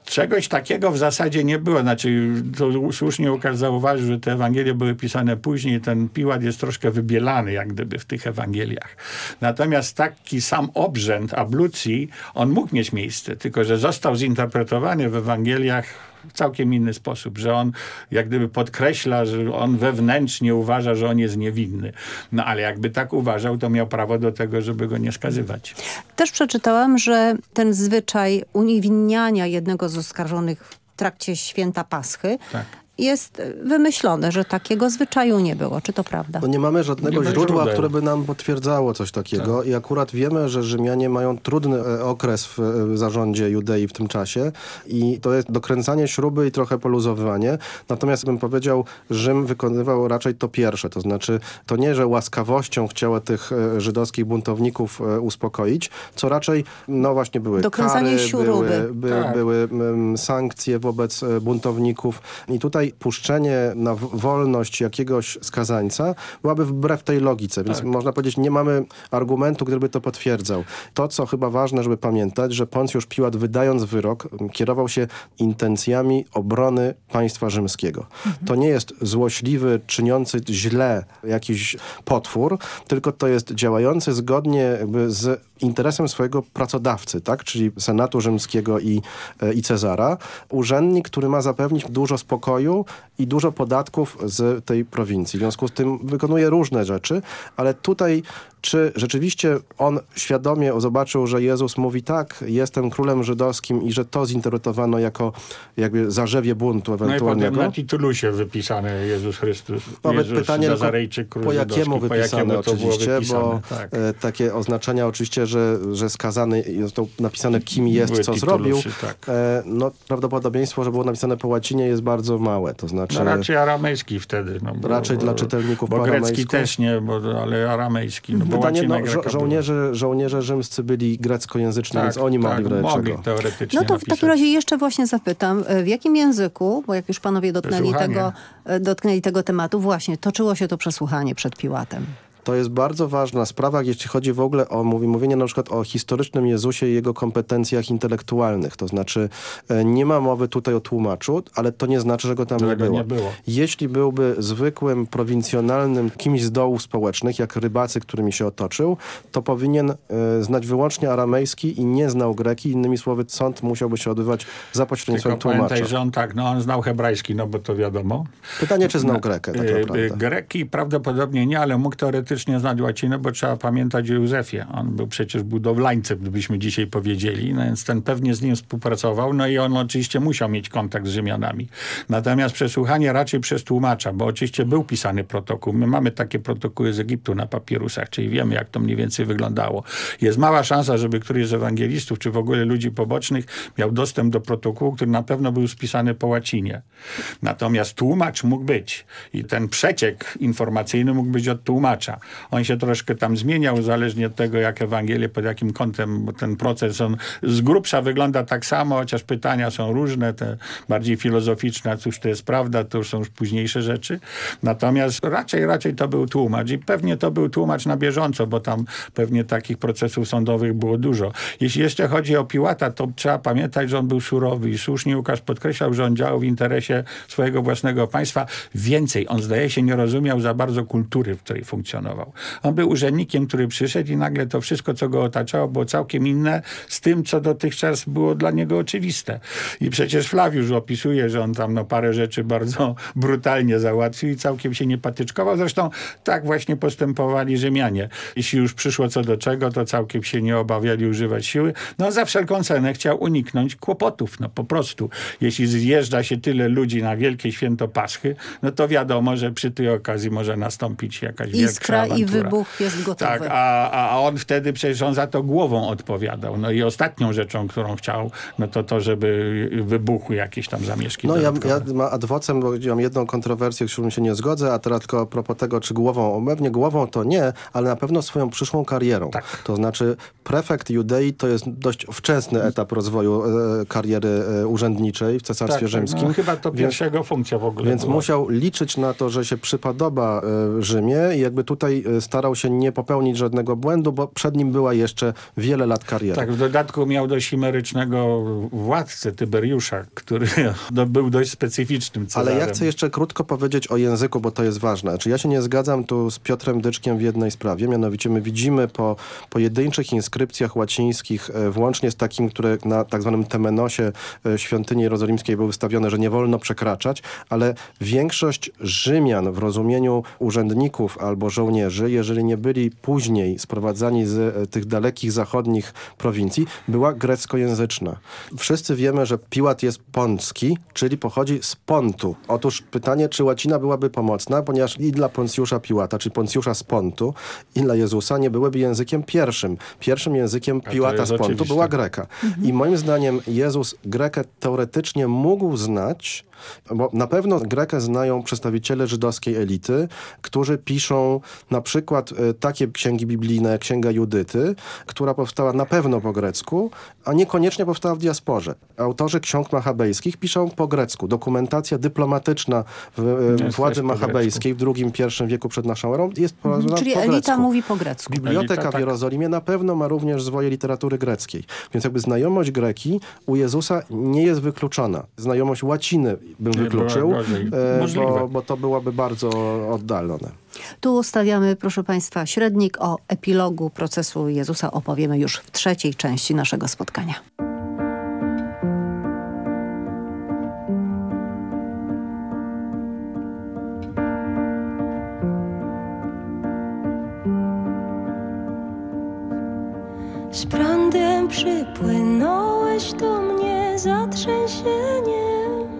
Czegoś takiego w zasadzie nie było. Znaczy, to słusznie Łukasz zauważył, że te Ewangelie były pisane później. Ten Piłat jest troszkę wybielany, jak gdyby, w tych Ewangeliach. Natomiast taki sam obrzęd ablucji, on mógł mieć miejsce, tylko że został zinterpretowany w Ewangeliach w całkiem inny sposób, że on jak gdyby podkreśla, że on wewnętrznie uważa, że on jest niewinny. No ale jakby tak uważał, to miał prawo do tego, żeby go nie skazywać. Też przeczytałam, że ten zwyczaj uniewinniania jednego z oskarżonych w trakcie święta Paschy tak jest wymyślone, że takiego zwyczaju nie było. Czy to prawda? No nie mamy żadnego nie źródła, które by nam potwierdzało coś takiego tak. i akurat wiemy, że Rzymianie mają trudny e, okres w e, zarządzie Judei w tym czasie i to jest dokręcanie śruby i trochę poluzowywanie. Natomiast bym powiedział, Rzym wykonywał raczej to pierwsze, to znaczy to nie, że łaskawością chciała tych e, żydowskich buntowników uspokoić, co raczej, no właśnie były Dokręcanie kary, śruby. były, by, tak. były sankcje wobec buntowników i tutaj puszczenie na wolność jakiegoś skazańca byłaby wbrew tej logice, więc tak. można powiedzieć, nie mamy argumentu, który by to potwierdzał. To, co chyba ważne, żeby pamiętać, że Poncjusz Piłat wydając wyrok, kierował się intencjami obrony państwa rzymskiego. Mhm. To nie jest złośliwy, czyniący źle jakiś potwór, tylko to jest działający zgodnie z interesem swojego pracodawcy, tak? czyli Senatu Rzymskiego i, e, i Cezara. Urzędnik, który ma zapewnić dużo spokoju i dużo podatków z tej prowincji. W związku z tym wykonuje różne rzeczy, ale tutaj czy rzeczywiście on świadomie zobaczył, że Jezus mówi tak, jestem królem żydowskim i że to zinterpretowano jako jakby zarzewie buntu ewentualnego? No i na titulusie wypisane Jezus Chrystus, Mamy Jezus pytanie Nazarejczyk, król po jakiemu wypisane po jakiemu oczywiście, wypisane, bo tak. e, takie oznaczenia oczywiście, że, że skazany, został napisane kim jest, Były co titulusy, zrobił, tak. e, no prawdopodobieństwo, że było napisane po łacinie jest bardzo małe, to znaczy... No raczej aramejski wtedy. No, bo, raczej dla czytelników Bo po grecki aramejsku. też nie, bo, ale aramejski. No, bo Pytanie, no, żo żołnierze, żołnierze rzymscy byli greckojęzyczni, Tak, więc oni mogli tak, w razie mogli czego. teoretycznie No to w napisać. takim razie jeszcze właśnie zapytam, e, w jakim języku, bo jak już panowie dotknęli tego, e, dotknęli tego tematu, właśnie toczyło się to przesłuchanie przed Piłatem. To jest bardzo ważna sprawa, jeśli chodzi w ogóle o mówi, mówienie na przykład o historycznym Jezusie i jego kompetencjach intelektualnych. To znaczy e, nie ma mowy tutaj o tłumaczu, ale to nie znaczy, że go tam nie było. nie było. Jeśli byłby zwykłym, prowincjonalnym kimś z dołów społecznych, jak rybacy, którymi się otoczył, to powinien e, znać wyłącznie aramejski i nie znał greki. Innymi słowy, sąd musiałby się odbywać za pośrednictwem Tylko tłumacza. pamiętaj, że on tak, no on znał hebrajski, no bo to wiadomo. Pytanie, czy znał grekę tak E, naprawdę. Greki prawdopodobnie nie, ale mógł teoretycznie znać łacinę, bo trzeba pamiętać o Józefie. On był przecież budowlańcem, gdybyśmy dzisiaj powiedzieli, no więc ten pewnie z nim współpracował, no i on oczywiście musiał mieć kontakt z Rzymianami. Natomiast przesłuchanie raczej przez tłumacza, bo oczywiście był pisany protokół. My mamy takie protokoły z Egiptu na papierusach, czyli wiemy, jak to mniej więcej wyglądało. Jest mała szansa, żeby któryś z ewangelistów, czy w ogóle ludzi pobocznych miał dostęp do protokołu, który na pewno był spisany po łacinie. Natomiast tłumacz mógł być i ten przeciek informacyjny mógł być od tłumacza. On się troszkę tam zmieniał, zależnie od tego, jak Ewangelię, pod jakim kątem, ten proces on z grubsza wygląda tak samo, chociaż pytania są różne, te bardziej filozoficzne, cóż to jest prawda, to już są już późniejsze rzeczy. Natomiast raczej, raczej to był tłumacz i pewnie to był tłumacz na bieżąco, bo tam pewnie takich procesów sądowych było dużo. Jeśli jeszcze chodzi o Piłata, to trzeba pamiętać, że on był surowy i słusznie Łukasz podkreślał, że on działał w interesie swojego własnego państwa. Więcej, on zdaje się nie rozumiał za bardzo kultury, w której funkcjonował. On był urzędnikiem, który przyszedł i nagle to wszystko, co go otaczało, było całkiem inne z tym, co dotychczas było dla niego oczywiste. I przecież Flawiusz opisuje, że on tam no, parę rzeczy bardzo brutalnie załatwił i całkiem się nie patyczkował. Zresztą tak właśnie postępowali Rzymianie. Jeśli już przyszło co do czego, to całkiem się nie obawiali używać siły. No za wszelką cenę chciał uniknąć kłopotów. No po prostu. Jeśli zjeżdża się tyle ludzi na wielkie święto Paschy, no to wiadomo, że przy tej okazji może nastąpić jakaś wielka Iskra i awantura. wybuch jest gotowy. Tak, a, a on wtedy przecież on za to głową odpowiadał. No i ostatnią rzeczą, którą chciał, no to to, żeby wybuchły jakieś tam zamieszki No ja, ja ma adwocem, bo mam jedną kontrowersję, z którą się nie zgodzę, a teraz tylko a propos tego, czy głową, pewnie głową to nie, ale na pewno swoją przyszłą karierą. Tak. To znaczy prefekt Judei to jest dość wczesny etap rozwoju e, kariery e, urzędniczej w Cesarstwie Tak, tak, Rzymskim. No, chyba to Więc- pierwszego funkcja w ogóle Więc była. musiał liczyć na to, że się przypodoba e, Rzymie i jakby tutaj e, starał się nie popełnić żadnego błędu, bo przed nim była jeszcze wiele lat kariery. Tak, w dodatku miał dość chimerycznego władcę Tyberiusza, który no, był dość specyficznym Cezarem. Ale ja chcę jeszcze krótko powiedzieć o języku, bo to jest ważne. Znaczy ja się nie zgadzam tu z Piotrem Dyczkiem w jednej sprawie, mianowicie my widzimy po pojedynczych inskrypcjach łacińskich, e, włącznie z takim, które na tak zwanym temenosie e, świątyni jerozolimskiej były wystawione, że nie wolno przekraczać, ale większość Rzymian w rozumieniu urzędników albo żołnierzy, jeżeli nie byli później sprowadzani z e, tych dalekich zachodnich prowincji, była greckojęzyczna. Wszyscy wiemy, że Piłat jest poncki, czyli pochodzi z Pontu. Otóż pytanie, czy łacina byłaby pomocna, ponieważ i dla Poncjusza Piłata, czyli Poncjusza z Pontu, i dla Jezusa nie byłyby językiem pierwszym. Pierwszym językiem Piłata z Pontu oczywiste. była Greka. I moim zdaniem Jezus Grekę teoretycznie mógł znać, bo na pewno Grekę znają przedstawiciele żydowskiej elity, którzy piszą na przykład e, takie księgi biblijne jak Księga Judyty, która powstała na pewno po grecku, a niekoniecznie powstała w diasporze. Autorzy ksiąg machabejskich piszą po grecku. Dokumentacja dyplomatyczna w e, władzy machabejskiej w drugim, pierwszym wieku przed naszą erą jest prowadzona Czyli po elita grecku. mówi po grecku. Biblioteka Elita, w tak. Jerozolimie na pewno ma również zwoje literatury greckiej. Więc jakby znajomość greki u Jezusa nie jest wykluczona. Znajomość łaciny bym Nie, wykluczył, e, bo, bo to byłoby bardzo oddalone. Tu ustawiamy, proszę Państwa, średnik o epilogu procesu Jezusa opowiemy już w trzeciej części naszego spotkania. Z prądem przypłynąłeś do mnie zatrzęsieniem.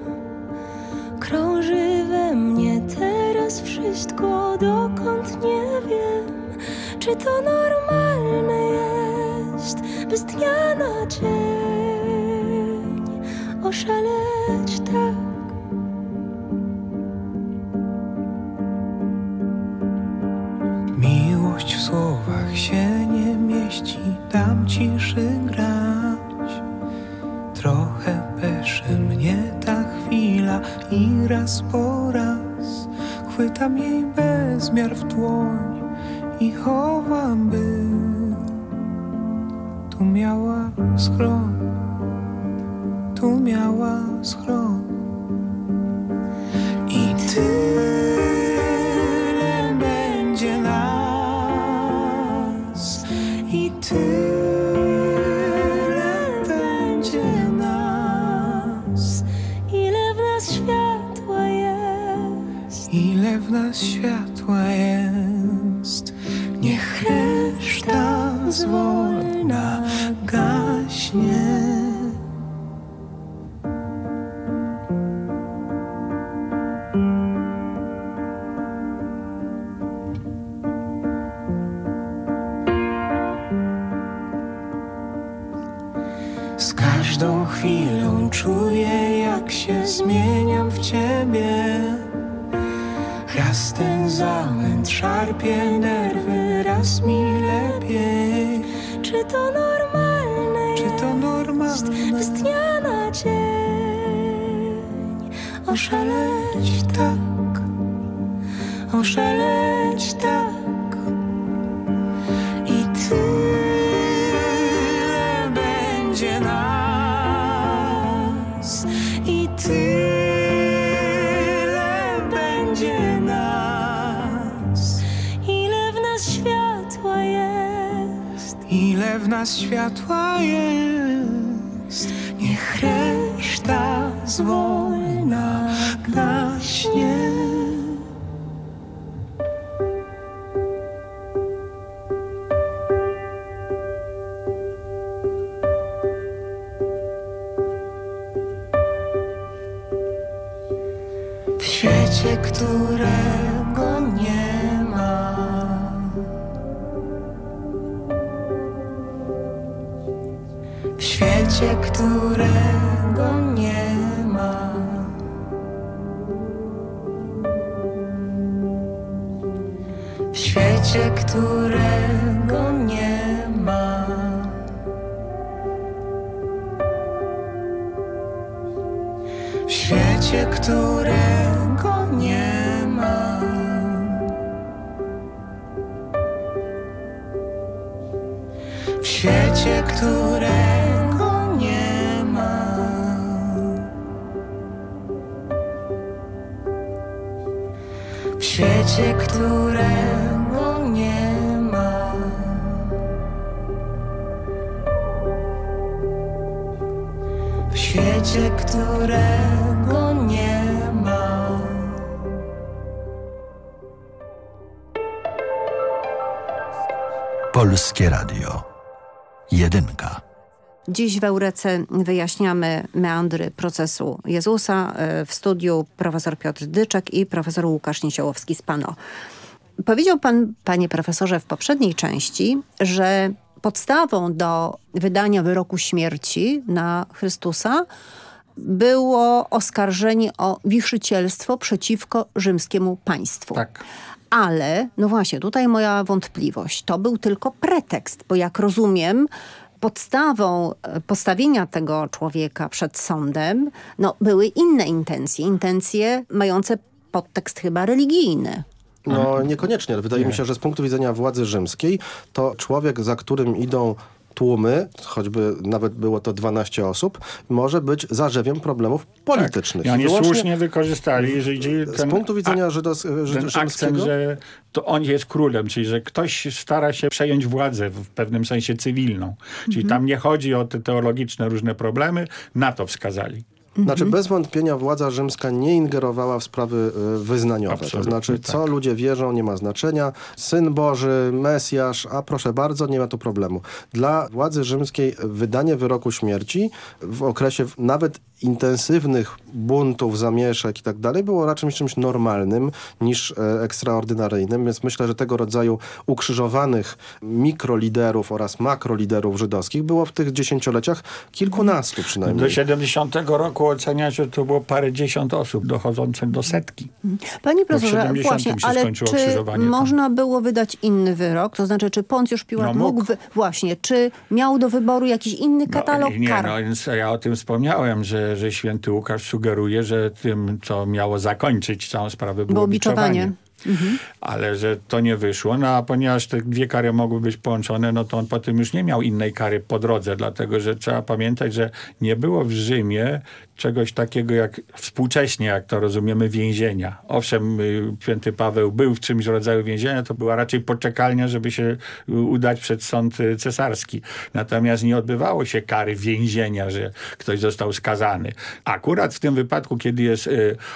Krąży we mnie teraz wszystko, dokąd nie wiem, czy to normalne jest, by z dnia na dzień oszaleć tak. Miłość w słowach się nie mieści, dam ciszy grać. Trochę peszy mnie ta chwila i raz po raz chwytam jej bezmiar w dłoń i chowam by tu miała schron, tu miała schron świecie, którego nie ma. W świecie, którego nie ma. W świecie, którego nie ma. W świecie, którego którego nie ma. W świecie, którego nie ma. W świecie, którego nie ma. Polskie Radio. Jedynka. Dziś w Eurece wyjaśniamy meandry procesu Jezusa. E, W studiu profesor Piotr Dyczek i profesor Łukasz Niesiołowski z PANO. Powiedział pan, panie profesorze, w poprzedniej części, że podstawą do wydania wyroku śmierci na Chrystusa było oskarżenie o wichrzycielstwo przeciwko rzymskiemu państwu. Tak. Ale, no właśnie, tutaj moja wątpliwość. To był tylko pretekst, bo jak rozumiem, podstawą e, postawienia tego człowieka przed sądem, no, były inne intencje. Intencje mające podtekst chyba religijny. No niekoniecznie. Wydaje mi się, że z punktu widzenia władzy rzymskiej to człowiek, za którym idą tłumy, choćby nawet było to 12 osób, może być zarzewiem problemów politycznych. I oni Wyłącznie słusznie wykorzystali Żydzi z ten, punktu widzenia a- żydos, rzymskiego, akcent, że to on jest królem, czyli że ktoś stara się przejąć władzę w pewnym sensie cywilną. Czyli Mhm. tam nie chodzi o te teologiczne różne problemy, na to wskazali. Znaczy bez wątpienia władza rzymska nie ingerowała w sprawy y, wyznaniowe. Absolutnie, to znaczy co tak. ludzie wierzą nie ma znaczenia. Syn Boży, Mesjasz, a proszę bardzo, nie ma tu problemu. Dla władzy rzymskiej wydanie wyroku śmierci w okresie nawet intensywnych buntów, zamieszek i tak dalej było raczej czymś normalnym niż e, ekstraordynaryjnym, więc myślę, że tego rodzaju ukrzyżowanych mikroliderów oraz makroliderów żydowskich było w tych dziesięcioleciach kilkunastu przynajmniej. Do 70 roku ocenia się, że to było parę dziesiąt osób dochodzące do setki. Panie Bo w profesorze, 70 właśnie, się ale skończyło czy krzyżowanie tam. można było wydać inny wyrok? To znaczy, czy Poncjusz Piłat No mógł. mógł, właśnie, czy miał do wyboru jakiś inny katalog no, nie, kar? no więc ja o tym wspomniałem, że, że święty Łukasz sugeruje, że tym, co miało zakończyć całą sprawę, było, Było biczowanie. ale że to nie wyszło. No a ponieważ te dwie kary mogły być połączone, no to on potem już nie miał innej kary po drodze, dlatego że trzeba pamiętać, że nie było w Rzymie czegoś takiego jak współcześnie, jak to rozumiemy, więzienia. Owszem, y, święty Paweł był w czymś rodzaju więzienia, to była raczej poczekalnia, żeby się y, udać przed sąd y, cesarski. Natomiast nie odbywało się kary więzienia, że ktoś został skazany. Akurat w tym wypadku, kiedy jest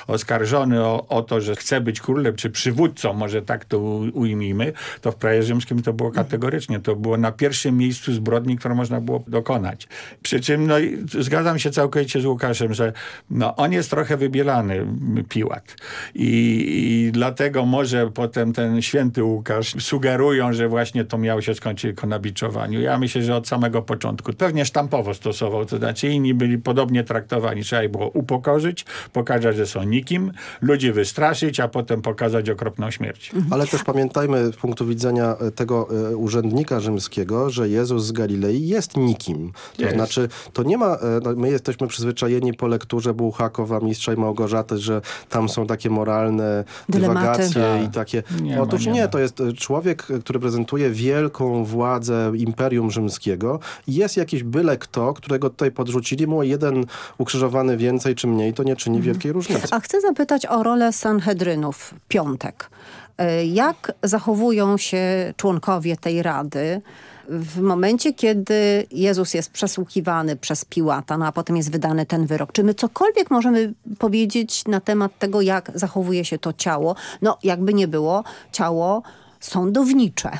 oskarżony o, o to, że chce być królem, czy przywódcą, może tak to ujmijmy, to w prawie rzymskim to było kategorycznie. To było na pierwszym miejscu zbrodni, którą można było dokonać. Przy czym no, zgadzam się całkowicie z Łukaszem, że no, on jest trochę wybielany, Piłat. I, I dlatego może potem ten święty Łukasz sugerują, że właśnie to miało się skończyć tylko na biczowaniu. Ja myślę, że od samego początku. Pewnie sztampowo stosował, to znaczy inni byli podobnie traktowani. Trzeba ich było upokorzyć, pokazać, że są nikim, ludzi wystraszyć, a potem pokazać okropną śmierć. Ale też pamiętajmy z punktu widzenia e, tego e, urzędnika rzymskiego, że Jezus z Galilei jest nikim. To Jest. znaczy, to nie ma, e, no, my jesteśmy przyzwyczajeni po lekturze Bułhakowa, Mistrza i Małgorzaty, że tam są takie moralne Dylematy. dywagacje Tak. i takie... Nie ma, Otóż nie nie, ma. to jest e, człowiek, e, który prezentuje wielką władzę Imperium Rzymskiego i jest jakiś byle kto, którego tutaj podrzucili mu jeden ukrzyżowany więcej czy mniej, to nie czyni Mhm. wielkiej różnicy. A chcę zapytać o rolę Sanhedrynów piątek. E, Jak zachowują się członkowie tej rady w momencie, kiedy Jezus jest przesłuchiwany przez Piłata, no a potem jest wydany ten wyrok? Czy my cokolwiek możemy powiedzieć na temat tego, jak zachowuje się to ciało? No, jakby nie było, ciało sądownicze.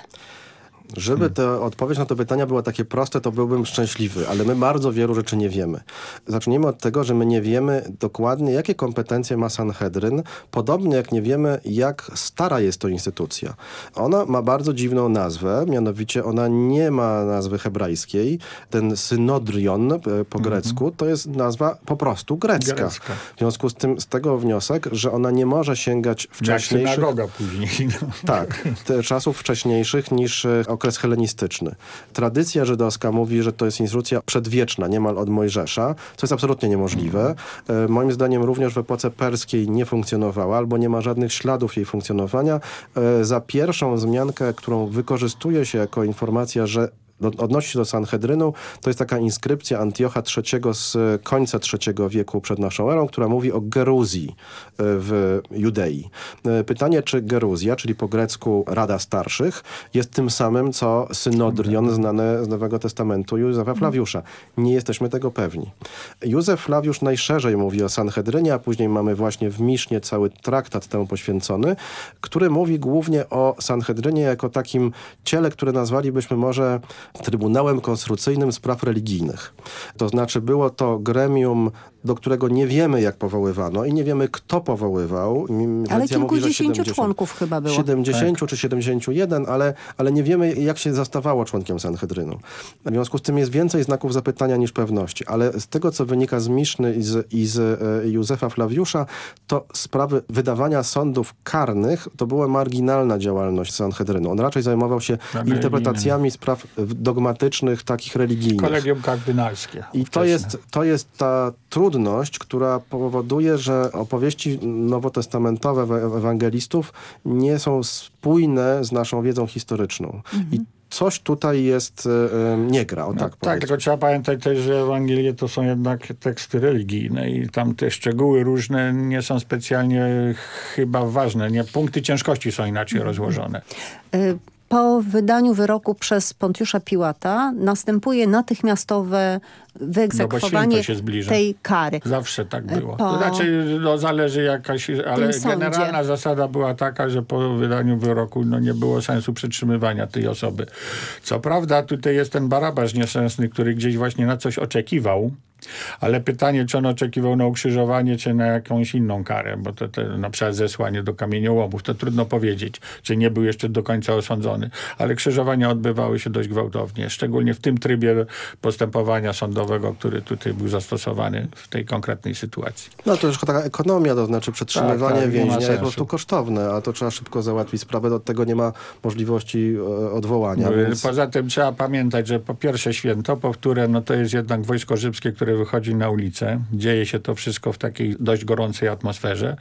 Żeby ta odpowiedź na to pytania była takie proste, to byłbym szczęśliwy, ale my bardzo wielu rzeczy nie wiemy. Zacznijmy od tego, że my nie wiemy dokładnie, jakie kompetencje ma Sanhedryn, podobnie jak nie wiemy, jak stara jest to instytucja. Ona ma bardzo dziwną nazwę, mianowicie ona nie ma nazwy hebrajskiej. Ten synodrion e, po grecku to jest nazwa po prostu grecka. Grecka. W związku z tym z tego wniosek, że ona nie może sięgać Jak wcześniejszych... synagoga później. No. Tak, czasów wcześniejszych niż e, okres helenistyczny. Tradycja żydowska mówi, że to jest instytucja przedwieczna, niemal od Mojżesza, co jest absolutnie niemożliwe. E, Moim zdaniem również w epoce perskiej nie funkcjonowała, albo nie ma żadnych śladów jej funkcjonowania. E, Za pierwszą wzmiankę, którą wykorzystuje się jako informacja, że odnosi się do Sanhedrynu, to jest taka inskrypcja Antiocha III z e, końca III wieku przed naszą erą, która mówi o Geruzji e, w Judei. E, Pytanie, czy Geruzja, czyli po grecku Rada Starszych, jest tym samym, co Synodrion znane z Nowego Testamentu Józefa Flawiusza. Nie jesteśmy tego pewni. Józef Flawiusz najszerzej mówi o Sanhedrynie, a później mamy właśnie w Misznie cały traktat temu poświęcony, który mówi głównie o Sanhedrynie jako takim ciele, które nazwalibyśmy może Trybunałem Konstytucyjnym Spraw Religijnych. To znaczy było to gremium, do którego nie wiemy jak powoływano i nie wiemy kto powoływał. Ale mówi, kilkudziesięciu 70. członków chyba było. 70 czy 71, ale, ale nie wiemy, jak się zastawało członkiem Sanhedrynu. W związku z tym jest więcej znaków zapytania niż pewności. Ale z tego, co wynika z Miszny i z, i z e, Józefa Flawiusza, to sprawy wydawania sądów karnych to była marginalna działalność Sanhedrynu. On raczej zajmował się interpretacjami spraw dogmatycznych, takich religijnych. Kolegium kardynalskie. I to jest, to jest ta trudność, która powoduje, że opowieści nowotestamentowe ewa- ewangelistów nie są spójne z naszą wiedzą historyczną. I coś tutaj jest, e, e, nie gra, o No, tak tak, tylko trzeba pamiętać też, że Ewangelie to są jednak teksty religijne i tam te szczegóły różne nie są specjalnie chyba ważne. Nie, punkty ciężkości są inaczej rozłożone. Y, Po wydaniu wyroku przez Pontiusza Piłata następuje natychmiastowe wyegzekwowanie zbliża. tej kary. Zawsze tak było. Po- To znaczy, no, zależy jakaś, ale generalna zasada była taka, że po wydaniu wyroku no, nie było sensu przetrzymywania tej osoby. Co prawda tutaj jest ten barabasz nieszczęsny, który gdzieś właśnie na coś oczekiwał, ale pytanie, czy on oczekiwał na ukrzyżowanie, czy na jakąś inną karę, bo to, to na przykład zesłanie do kamieniołomów, to trudno powiedzieć, czy nie był jeszcze do końca osądzony. Ale krzyżowania odbywały się dość gwałtownie, szczególnie w tym trybie postępowania sądowego, który tutaj był zastosowany w tej konkretnej sytuacji. No to już taka ekonomia, to znaczy przetrzymywanie Tak, tak, więźnia jest po sensu. prostu kosztowne, a to trzeba szybko załatwić sprawę, do tego nie ma możliwości e, odwołania. No, Więc... Poza tym trzeba pamiętać, że po pierwsze święto, po które no to jest jednak wojsko rzymskie, które który wychodzi na ulicę. Dzieje się to wszystko w takiej dość gorącej atmosferze,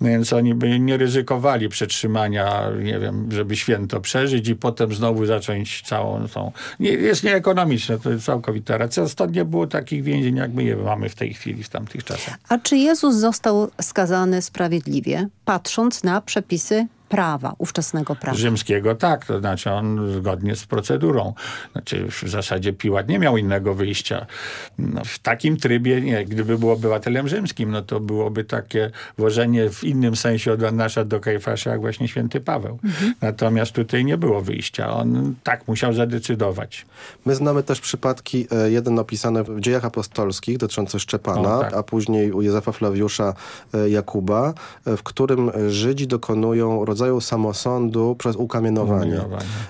więc oni by nie ryzykowali przetrzymania, nie wiem, żeby święto przeżyć i potem znowu zacząć całą tą... Nie, jest nieekonomiczne, to jest całkowita racja. Stąd nie było takich więzień, jak my je mamy w tej chwili, w tamtych czasach. A czy Jezus został skazany sprawiedliwie, patrząc na przepisy prawa, ówczesnego prawa. Rzymskiego tak, to znaczy on zgodnie z procedurą. Znaczy w zasadzie Piłat nie miał innego wyjścia. No, w takim trybie, nie, gdyby był obywatelem rzymskim, no to byłoby takie włożenie w innym sensie od Annasza do Kajfasza, jak właśnie święty Paweł. Mhm. Natomiast tutaj nie było wyjścia. On tak musiał zadecydować. My znamy też przypadki, e, jeden opisany w dziejach apostolskich dotyczący Szczepana, tak. a później u Józefa Flawiusza e, Jakuba, e, w którym Żydzi dokonują rodzaju rodzaju samosądu przez ukamienowanie.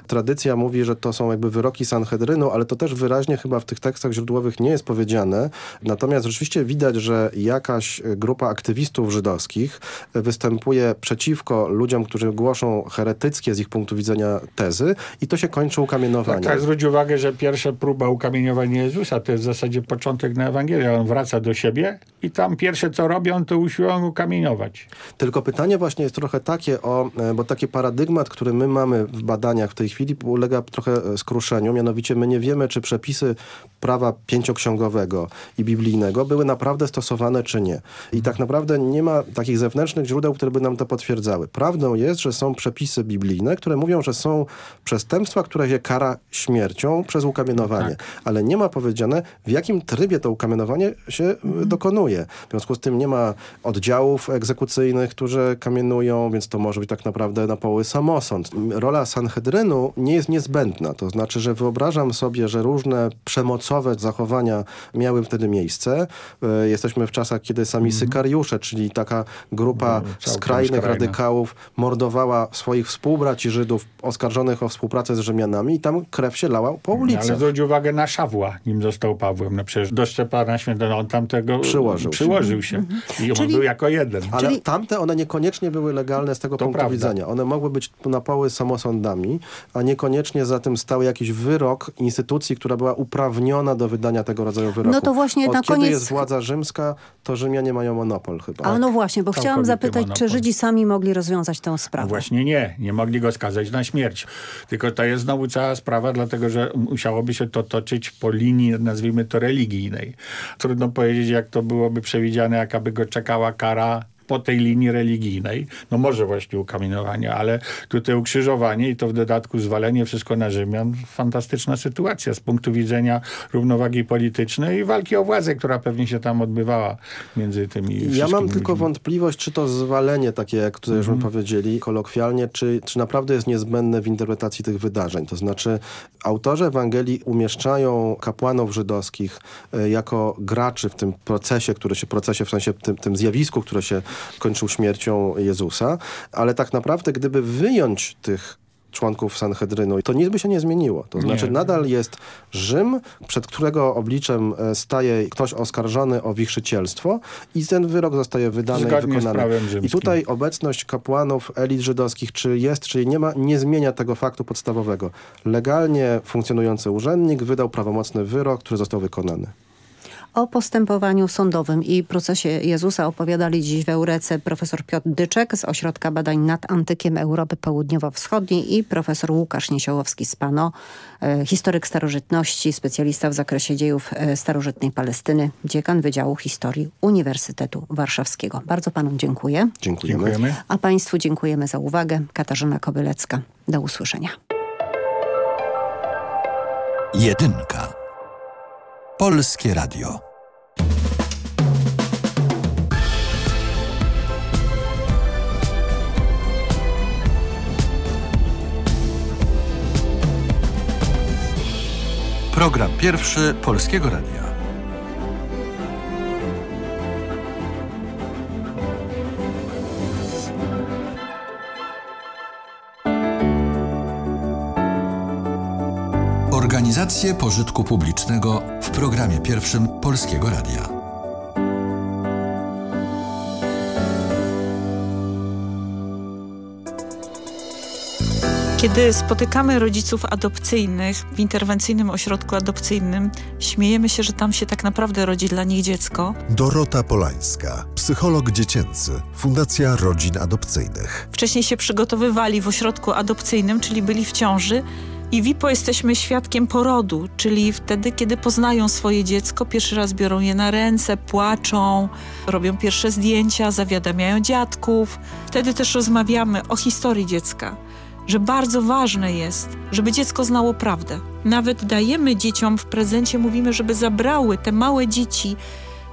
Tradycja mówi, że to są jakby wyroki Sanhedrynu, ale to też wyraźnie chyba w tych tekstach źródłowych nie jest powiedziane. Natomiast rzeczywiście widać, że jakaś grupa aktywistów żydowskich występuje przeciwko ludziom, którzy głoszą heretyckie z ich punktu widzenia tezy i to się kończy ukamienowaniem. Tak, tak zwróć uwagę, że pierwsza próba ukamienowania Jezusa to jest w zasadzie początek na Ewangelię. On wraca do siebie i tam pierwsze co robią, to usiłują ukamienować. Tylko pytanie właśnie jest trochę takie o bo taki paradygmat, który my mamy w badaniach w tej chwili ulega trochę e, skruszeniu, mianowicie my nie wiemy, czy przepisy prawa pięcioksiągowego i biblijnego były naprawdę stosowane, czy nie. I tak naprawdę nie ma takich zewnętrznych źródeł, które by nam to potwierdzały. Prawdą jest, że są przepisy biblijne, które mówią, że są przestępstwa, które się kara śmiercią przez ukamienowanie. Tak. Ale nie ma powiedziane, w jakim trybie to ukamienowanie się mhm. dokonuje. W związku z tym nie ma oddziałów egzekucyjnych, którzy kamienują, więc to może być tak naprawdę naprawdę na poły samosąd. Rola Sanhedrynu nie jest niezbędna, to znaczy, że wyobrażam sobie, że różne przemocowe zachowania miały wtedy miejsce. E, jesteśmy w czasach, kiedy sami mm -hmm. sykariusze, czyli taka grupa no, skrajnych radykałów mordowała swoich współbraci Żydów oskarżonych o współpracę z Rzymianami i tam krew się lała po ulicy. Ale zwróć uwagę na Szawła, nim został Pawłem. No przecież do Szczepana Świętego on tamtego przyłożył, przyłożył się. się. Mm -hmm. I on Czyli... był jako jeden. Ale Czyli... tamte one niekoniecznie były legalne z tego to punktu prawda. Widzenia. One mogły być na poły samosądami, a niekoniecznie za tym stał jakiś wyrok instytucji, która była uprawniona do wydania tego rodzaju wyroku. No to właśnie Od na kiedy koniec... jest władza rzymska, to Rzymianie mają monopol chyba. A no właśnie, bo chciałam zapytać, monopol. czy Żydzi sami mogli rozwiązać tę sprawę? No właśnie nie. Nie mogli go skazać na śmierć. Tylko to jest znowu cała sprawa, dlatego że musiałoby się to toczyć po linii, nazwijmy to religijnej. Trudno powiedzieć, jak to byłoby przewidziane, jaka by go czekała kara po tej linii religijnej. No może właśnie ukamienowanie, ale tutaj ukrzyżowanie i to w dodatku zwalenie wszystko na Rzymian. Fantastyczna sytuacja z punktu widzenia równowagi politycznej i walki o władzę, która pewnie się tam odbywała między tymi Ja mam ludźmi. tylko wątpliwość, czy to zwalenie takie, jak tutaj już mm powiedzieli kolokwialnie, czy, czy naprawdę jest niezbędne w interpretacji tych wydarzeń. To znaczy autorzy Ewangelii umieszczają kapłanów żydowskich y, jako graczy w tym procesie, który się, procesie w sensie tym, tym zjawisku, które się kończył śmiercią Jezusa, ale tak naprawdę gdyby wyjąć tych członków Sanhedrynu, to nic by się nie zmieniło. To znaczy nie. nadal jest Rzym, przed którego obliczem e, staje ktoś oskarżony o wichrzycielstwo i ten wyrok zostaje wydany Zgodnie i wykonany. I tutaj obecność kapłanów, elit żydowskich, czy jest, czy nie ma, nie zmienia tego faktu podstawowego. Legalnie funkcjonujący urzędnik wydał prawomocny wyrok, który został wykonany. O postępowaniu sądowym i procesie Jezusa opowiadali dziś w Eurece profesor Piotr Dyczek z Ośrodka Badań nad Antykiem Europy Południowo-Wschodniej i profesor Łukasz Niesiołowski z PANO, e, historyk starożytności, specjalista w zakresie dziejów e, starożytnej Palestyny, dziekan Wydziału Historii Uniwersytetu Warszawskiego. Bardzo panom dziękuję. Dziękujemy. dziękujemy. A państwu dziękujemy za uwagę. Katarzyna Kobylecka. Do usłyszenia. Jedynka. Polskie Radio. Program pierwszy Polskiego Radia. Organizacje pożytku publicznego w programie pierwszym Polskiego Radia. Kiedy spotykamy rodziców adopcyjnych w interwencyjnym ośrodku adopcyjnym, śmiejemy się, że tam się tak naprawdę rodzi dla nich dziecko. Dorota Polańska, psycholog dziecięcy, Fundacja Rodzin Adopcyjnych. Wcześniej się przygotowywali w ośrodku adopcyjnym, czyli byli w ciąży. I w IPO jesteśmy świadkiem porodu, czyli wtedy, kiedy poznają swoje dziecko, pierwszy raz biorą je na ręce, płaczą, robią pierwsze zdjęcia, zawiadamiają dziadków. Wtedy też rozmawiamy o historii dziecka że bardzo ważne jest, żeby dziecko znało prawdę. Nawet dajemy dzieciom w prezencie, mówimy, żeby zabrały te małe dzieci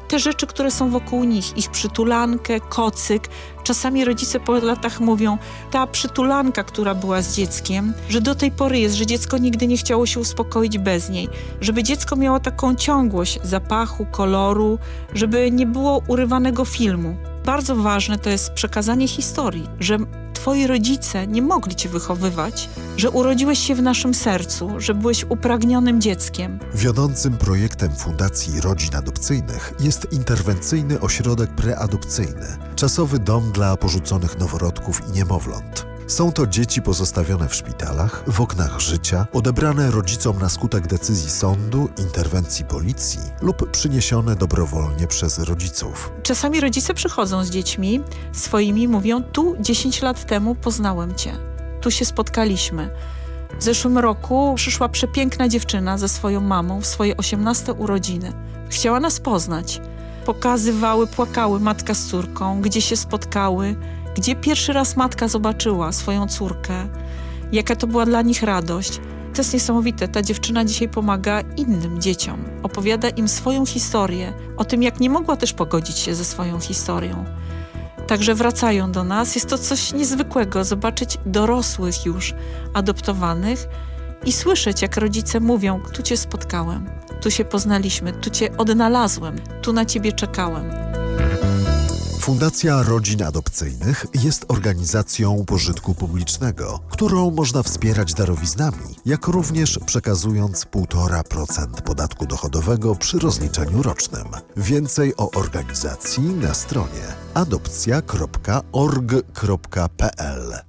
te rzeczy, które są wokół nich, ich przytulankę, kocyk. Czasami rodzice po latach mówią, ta przytulanka, która była z dzieckiem, że do tej pory jest, że dziecko nigdy nie chciało się uspokoić bez niej, żeby dziecko miało taką ciągłość zapachu, koloru, żeby nie było urywanego filmu. Bardzo ważne to jest przekazanie historii, że twoi rodzice nie mogli cię wychowywać, że urodziłeś się w naszym sercu, że byłeś upragnionym dzieckiem. Wiodącym projektem Fundacji Rodzin Adopcyjnych jest interwencyjny ośrodek preadopcyjny, czasowy dom dla porzuconych noworodków i niemowląt. Są to dzieci pozostawione w szpitalach, w oknach życia, odebrane rodzicom na skutek decyzji sądu, interwencji policji lub przyniesione dobrowolnie przez rodziców. Czasami rodzice przychodzą z dziećmi swoimi, mówią: Tu 10 lat temu poznałem cię, tu się spotkaliśmy. W zeszłym roku przyszła przepiękna dziewczyna ze swoją mamą w swoje 18 urodziny. Chciała nas poznać. Pokazywały, płakały matka z córką, gdzie się spotkały gdzie pierwszy raz matka zobaczyła swoją córkę, jaka to była dla nich radość. To jest niesamowite. Ta dziewczyna dzisiaj pomaga innym dzieciom. Opowiada im swoją historię, o tym, jak nie mogła też pogodzić się ze swoją historią. Także wracają do nas. Jest to coś niezwykłego zobaczyć dorosłych już adoptowanych i słyszeć, jak rodzice mówią: Tu cię spotkałem, tu się poznaliśmy, tu cię odnalazłem, tu na ciebie czekałem. Fundacja Rodzin Adopcyjnych jest organizacją pożytku publicznego, którą można wspierać darowiznami, jak również przekazując 1,5% podatku dochodowego przy rozliczeniu rocznym. Więcej o organizacji na stronie adopcja.org.pl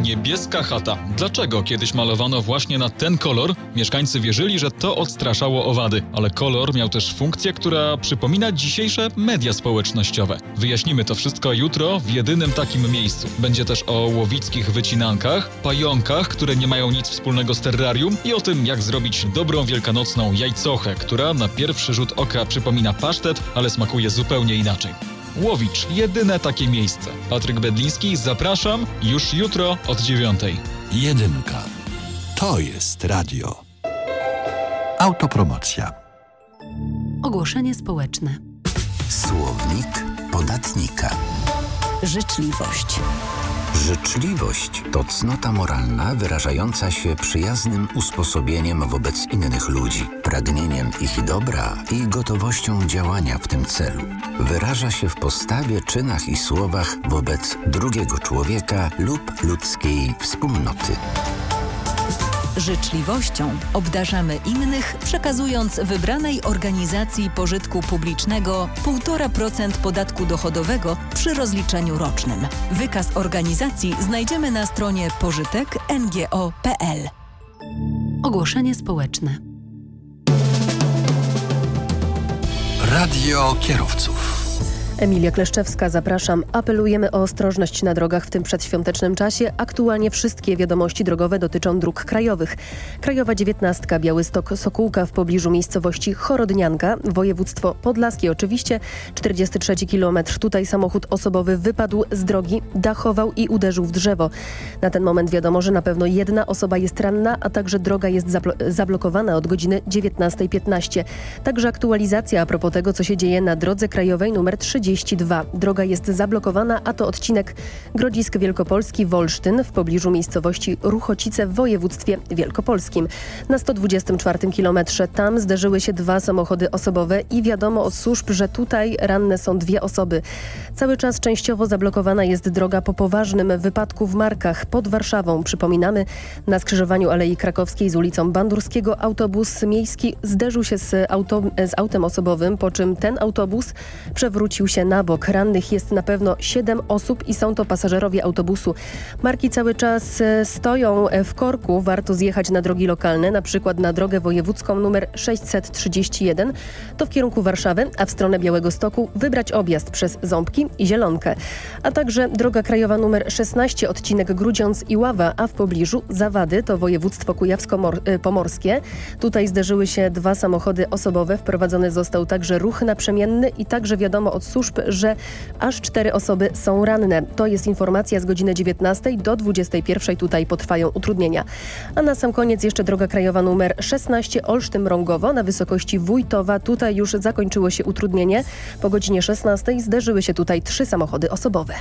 Niebieska chata. Dlaczego kiedyś malowano właśnie na ten kolor? Mieszkańcy wierzyli, że to odstraszało owady, ale kolor miał też funkcję, która przypomina dzisiejsze media społecznościowe. Wyjaśnimy to wszystko jutro w jedynym takim miejscu. Będzie też o łowickich wycinankach, pająkach, które nie mają nic wspólnego z terrarium i o tym, jak zrobić dobrą wielkanocną jajcochę, która na pierwszy rzut oka przypomina pasztet, ale smakuje zupełnie inaczej. Łowicz, jedyne takie miejsce. Patryk Bedliński, zapraszam już jutro od dziewiątej. Jedynka. To jest radio. Autopromocja. Ogłoszenie społeczne. Słownik podatnika. Życzliwość. Życzliwość to cnota moralna wyrażająca się przyjaznym usposobieniem wobec innych ludzi, pragnieniem ich dobra i gotowością działania w tym celu. Wyraża się w postawie, czynach i słowach wobec drugiego człowieka lub ludzkiej wspólnoty. Życzliwością obdarzamy innych, przekazując wybranej organizacji pożytku publicznego 1,5% podatku dochodowego przy rozliczeniu rocznym. Wykaz organizacji znajdziemy na stronie pożytek.ngo.pl. Ogłoszenie społeczne. Radio kierowców. Emilia Kleszczewska, zapraszam. Apelujemy o ostrożność na drogach w tym przedświątecznym czasie. Aktualnie wszystkie wiadomości drogowe dotyczą dróg krajowych. Krajowa 19, Białystok, Sokółka w pobliżu miejscowości Chorodnianka, województwo podlaskie oczywiście. 43 km. Tutaj samochód osobowy wypadł z drogi, dachował i uderzył w drzewo. Na ten moment wiadomo, że na pewno jedna osoba jest ranna, a także droga jest zablokowana od godziny 19.15. Także aktualizacja a propos tego, co się dzieje na drodze krajowej numer 30 32. Droga jest zablokowana, a to odcinek Grodzisk Wielkopolski Wolsztyn w pobliżu miejscowości Ruchocice w województwie wielkopolskim. Na 124 kilometrze tam zderzyły się dwa samochody osobowe i wiadomo od służb, że tutaj ranne są dwie osoby. Cały czas częściowo zablokowana jest droga po poważnym wypadku w Markach pod Warszawą. Przypominamy, na skrzyżowaniu Alei Krakowskiej z ulicą Bandurskiego autobus miejski zderzył się z, auto, z autem osobowym, po czym ten autobus przewrócił się na bok. Rannych jest na pewno siedem osób i są to pasażerowie autobusu. Marki cały czas e, stoją w korku. Warto zjechać na drogi lokalne, na przykład na drogę wojewódzką numer 631, to w kierunku Warszawy, a w stronę Białego Stoku wybrać objazd przez Ząbki i Zielonkę. A także droga krajowa numer 16, odcinek Grudziądz i Ława, a w pobliżu Zawady, to województwo kujawsko-pomorskie. Tutaj zderzyły się dwa samochody osobowe. Wprowadzony został także ruch naprzemienny i także wiadomo od służb, że aż cztery osoby są ranne. To jest informacja z godziny 19 do 21. Tutaj potrwają utrudnienia. A na sam koniec jeszcze droga krajowa numer 16 Olsztyn-Mrągowo na wysokości Wójtowa. Tutaj już zakończyło się utrudnienie. Po godzinie 16 zderzyły się tutaj trzy samochody osobowe.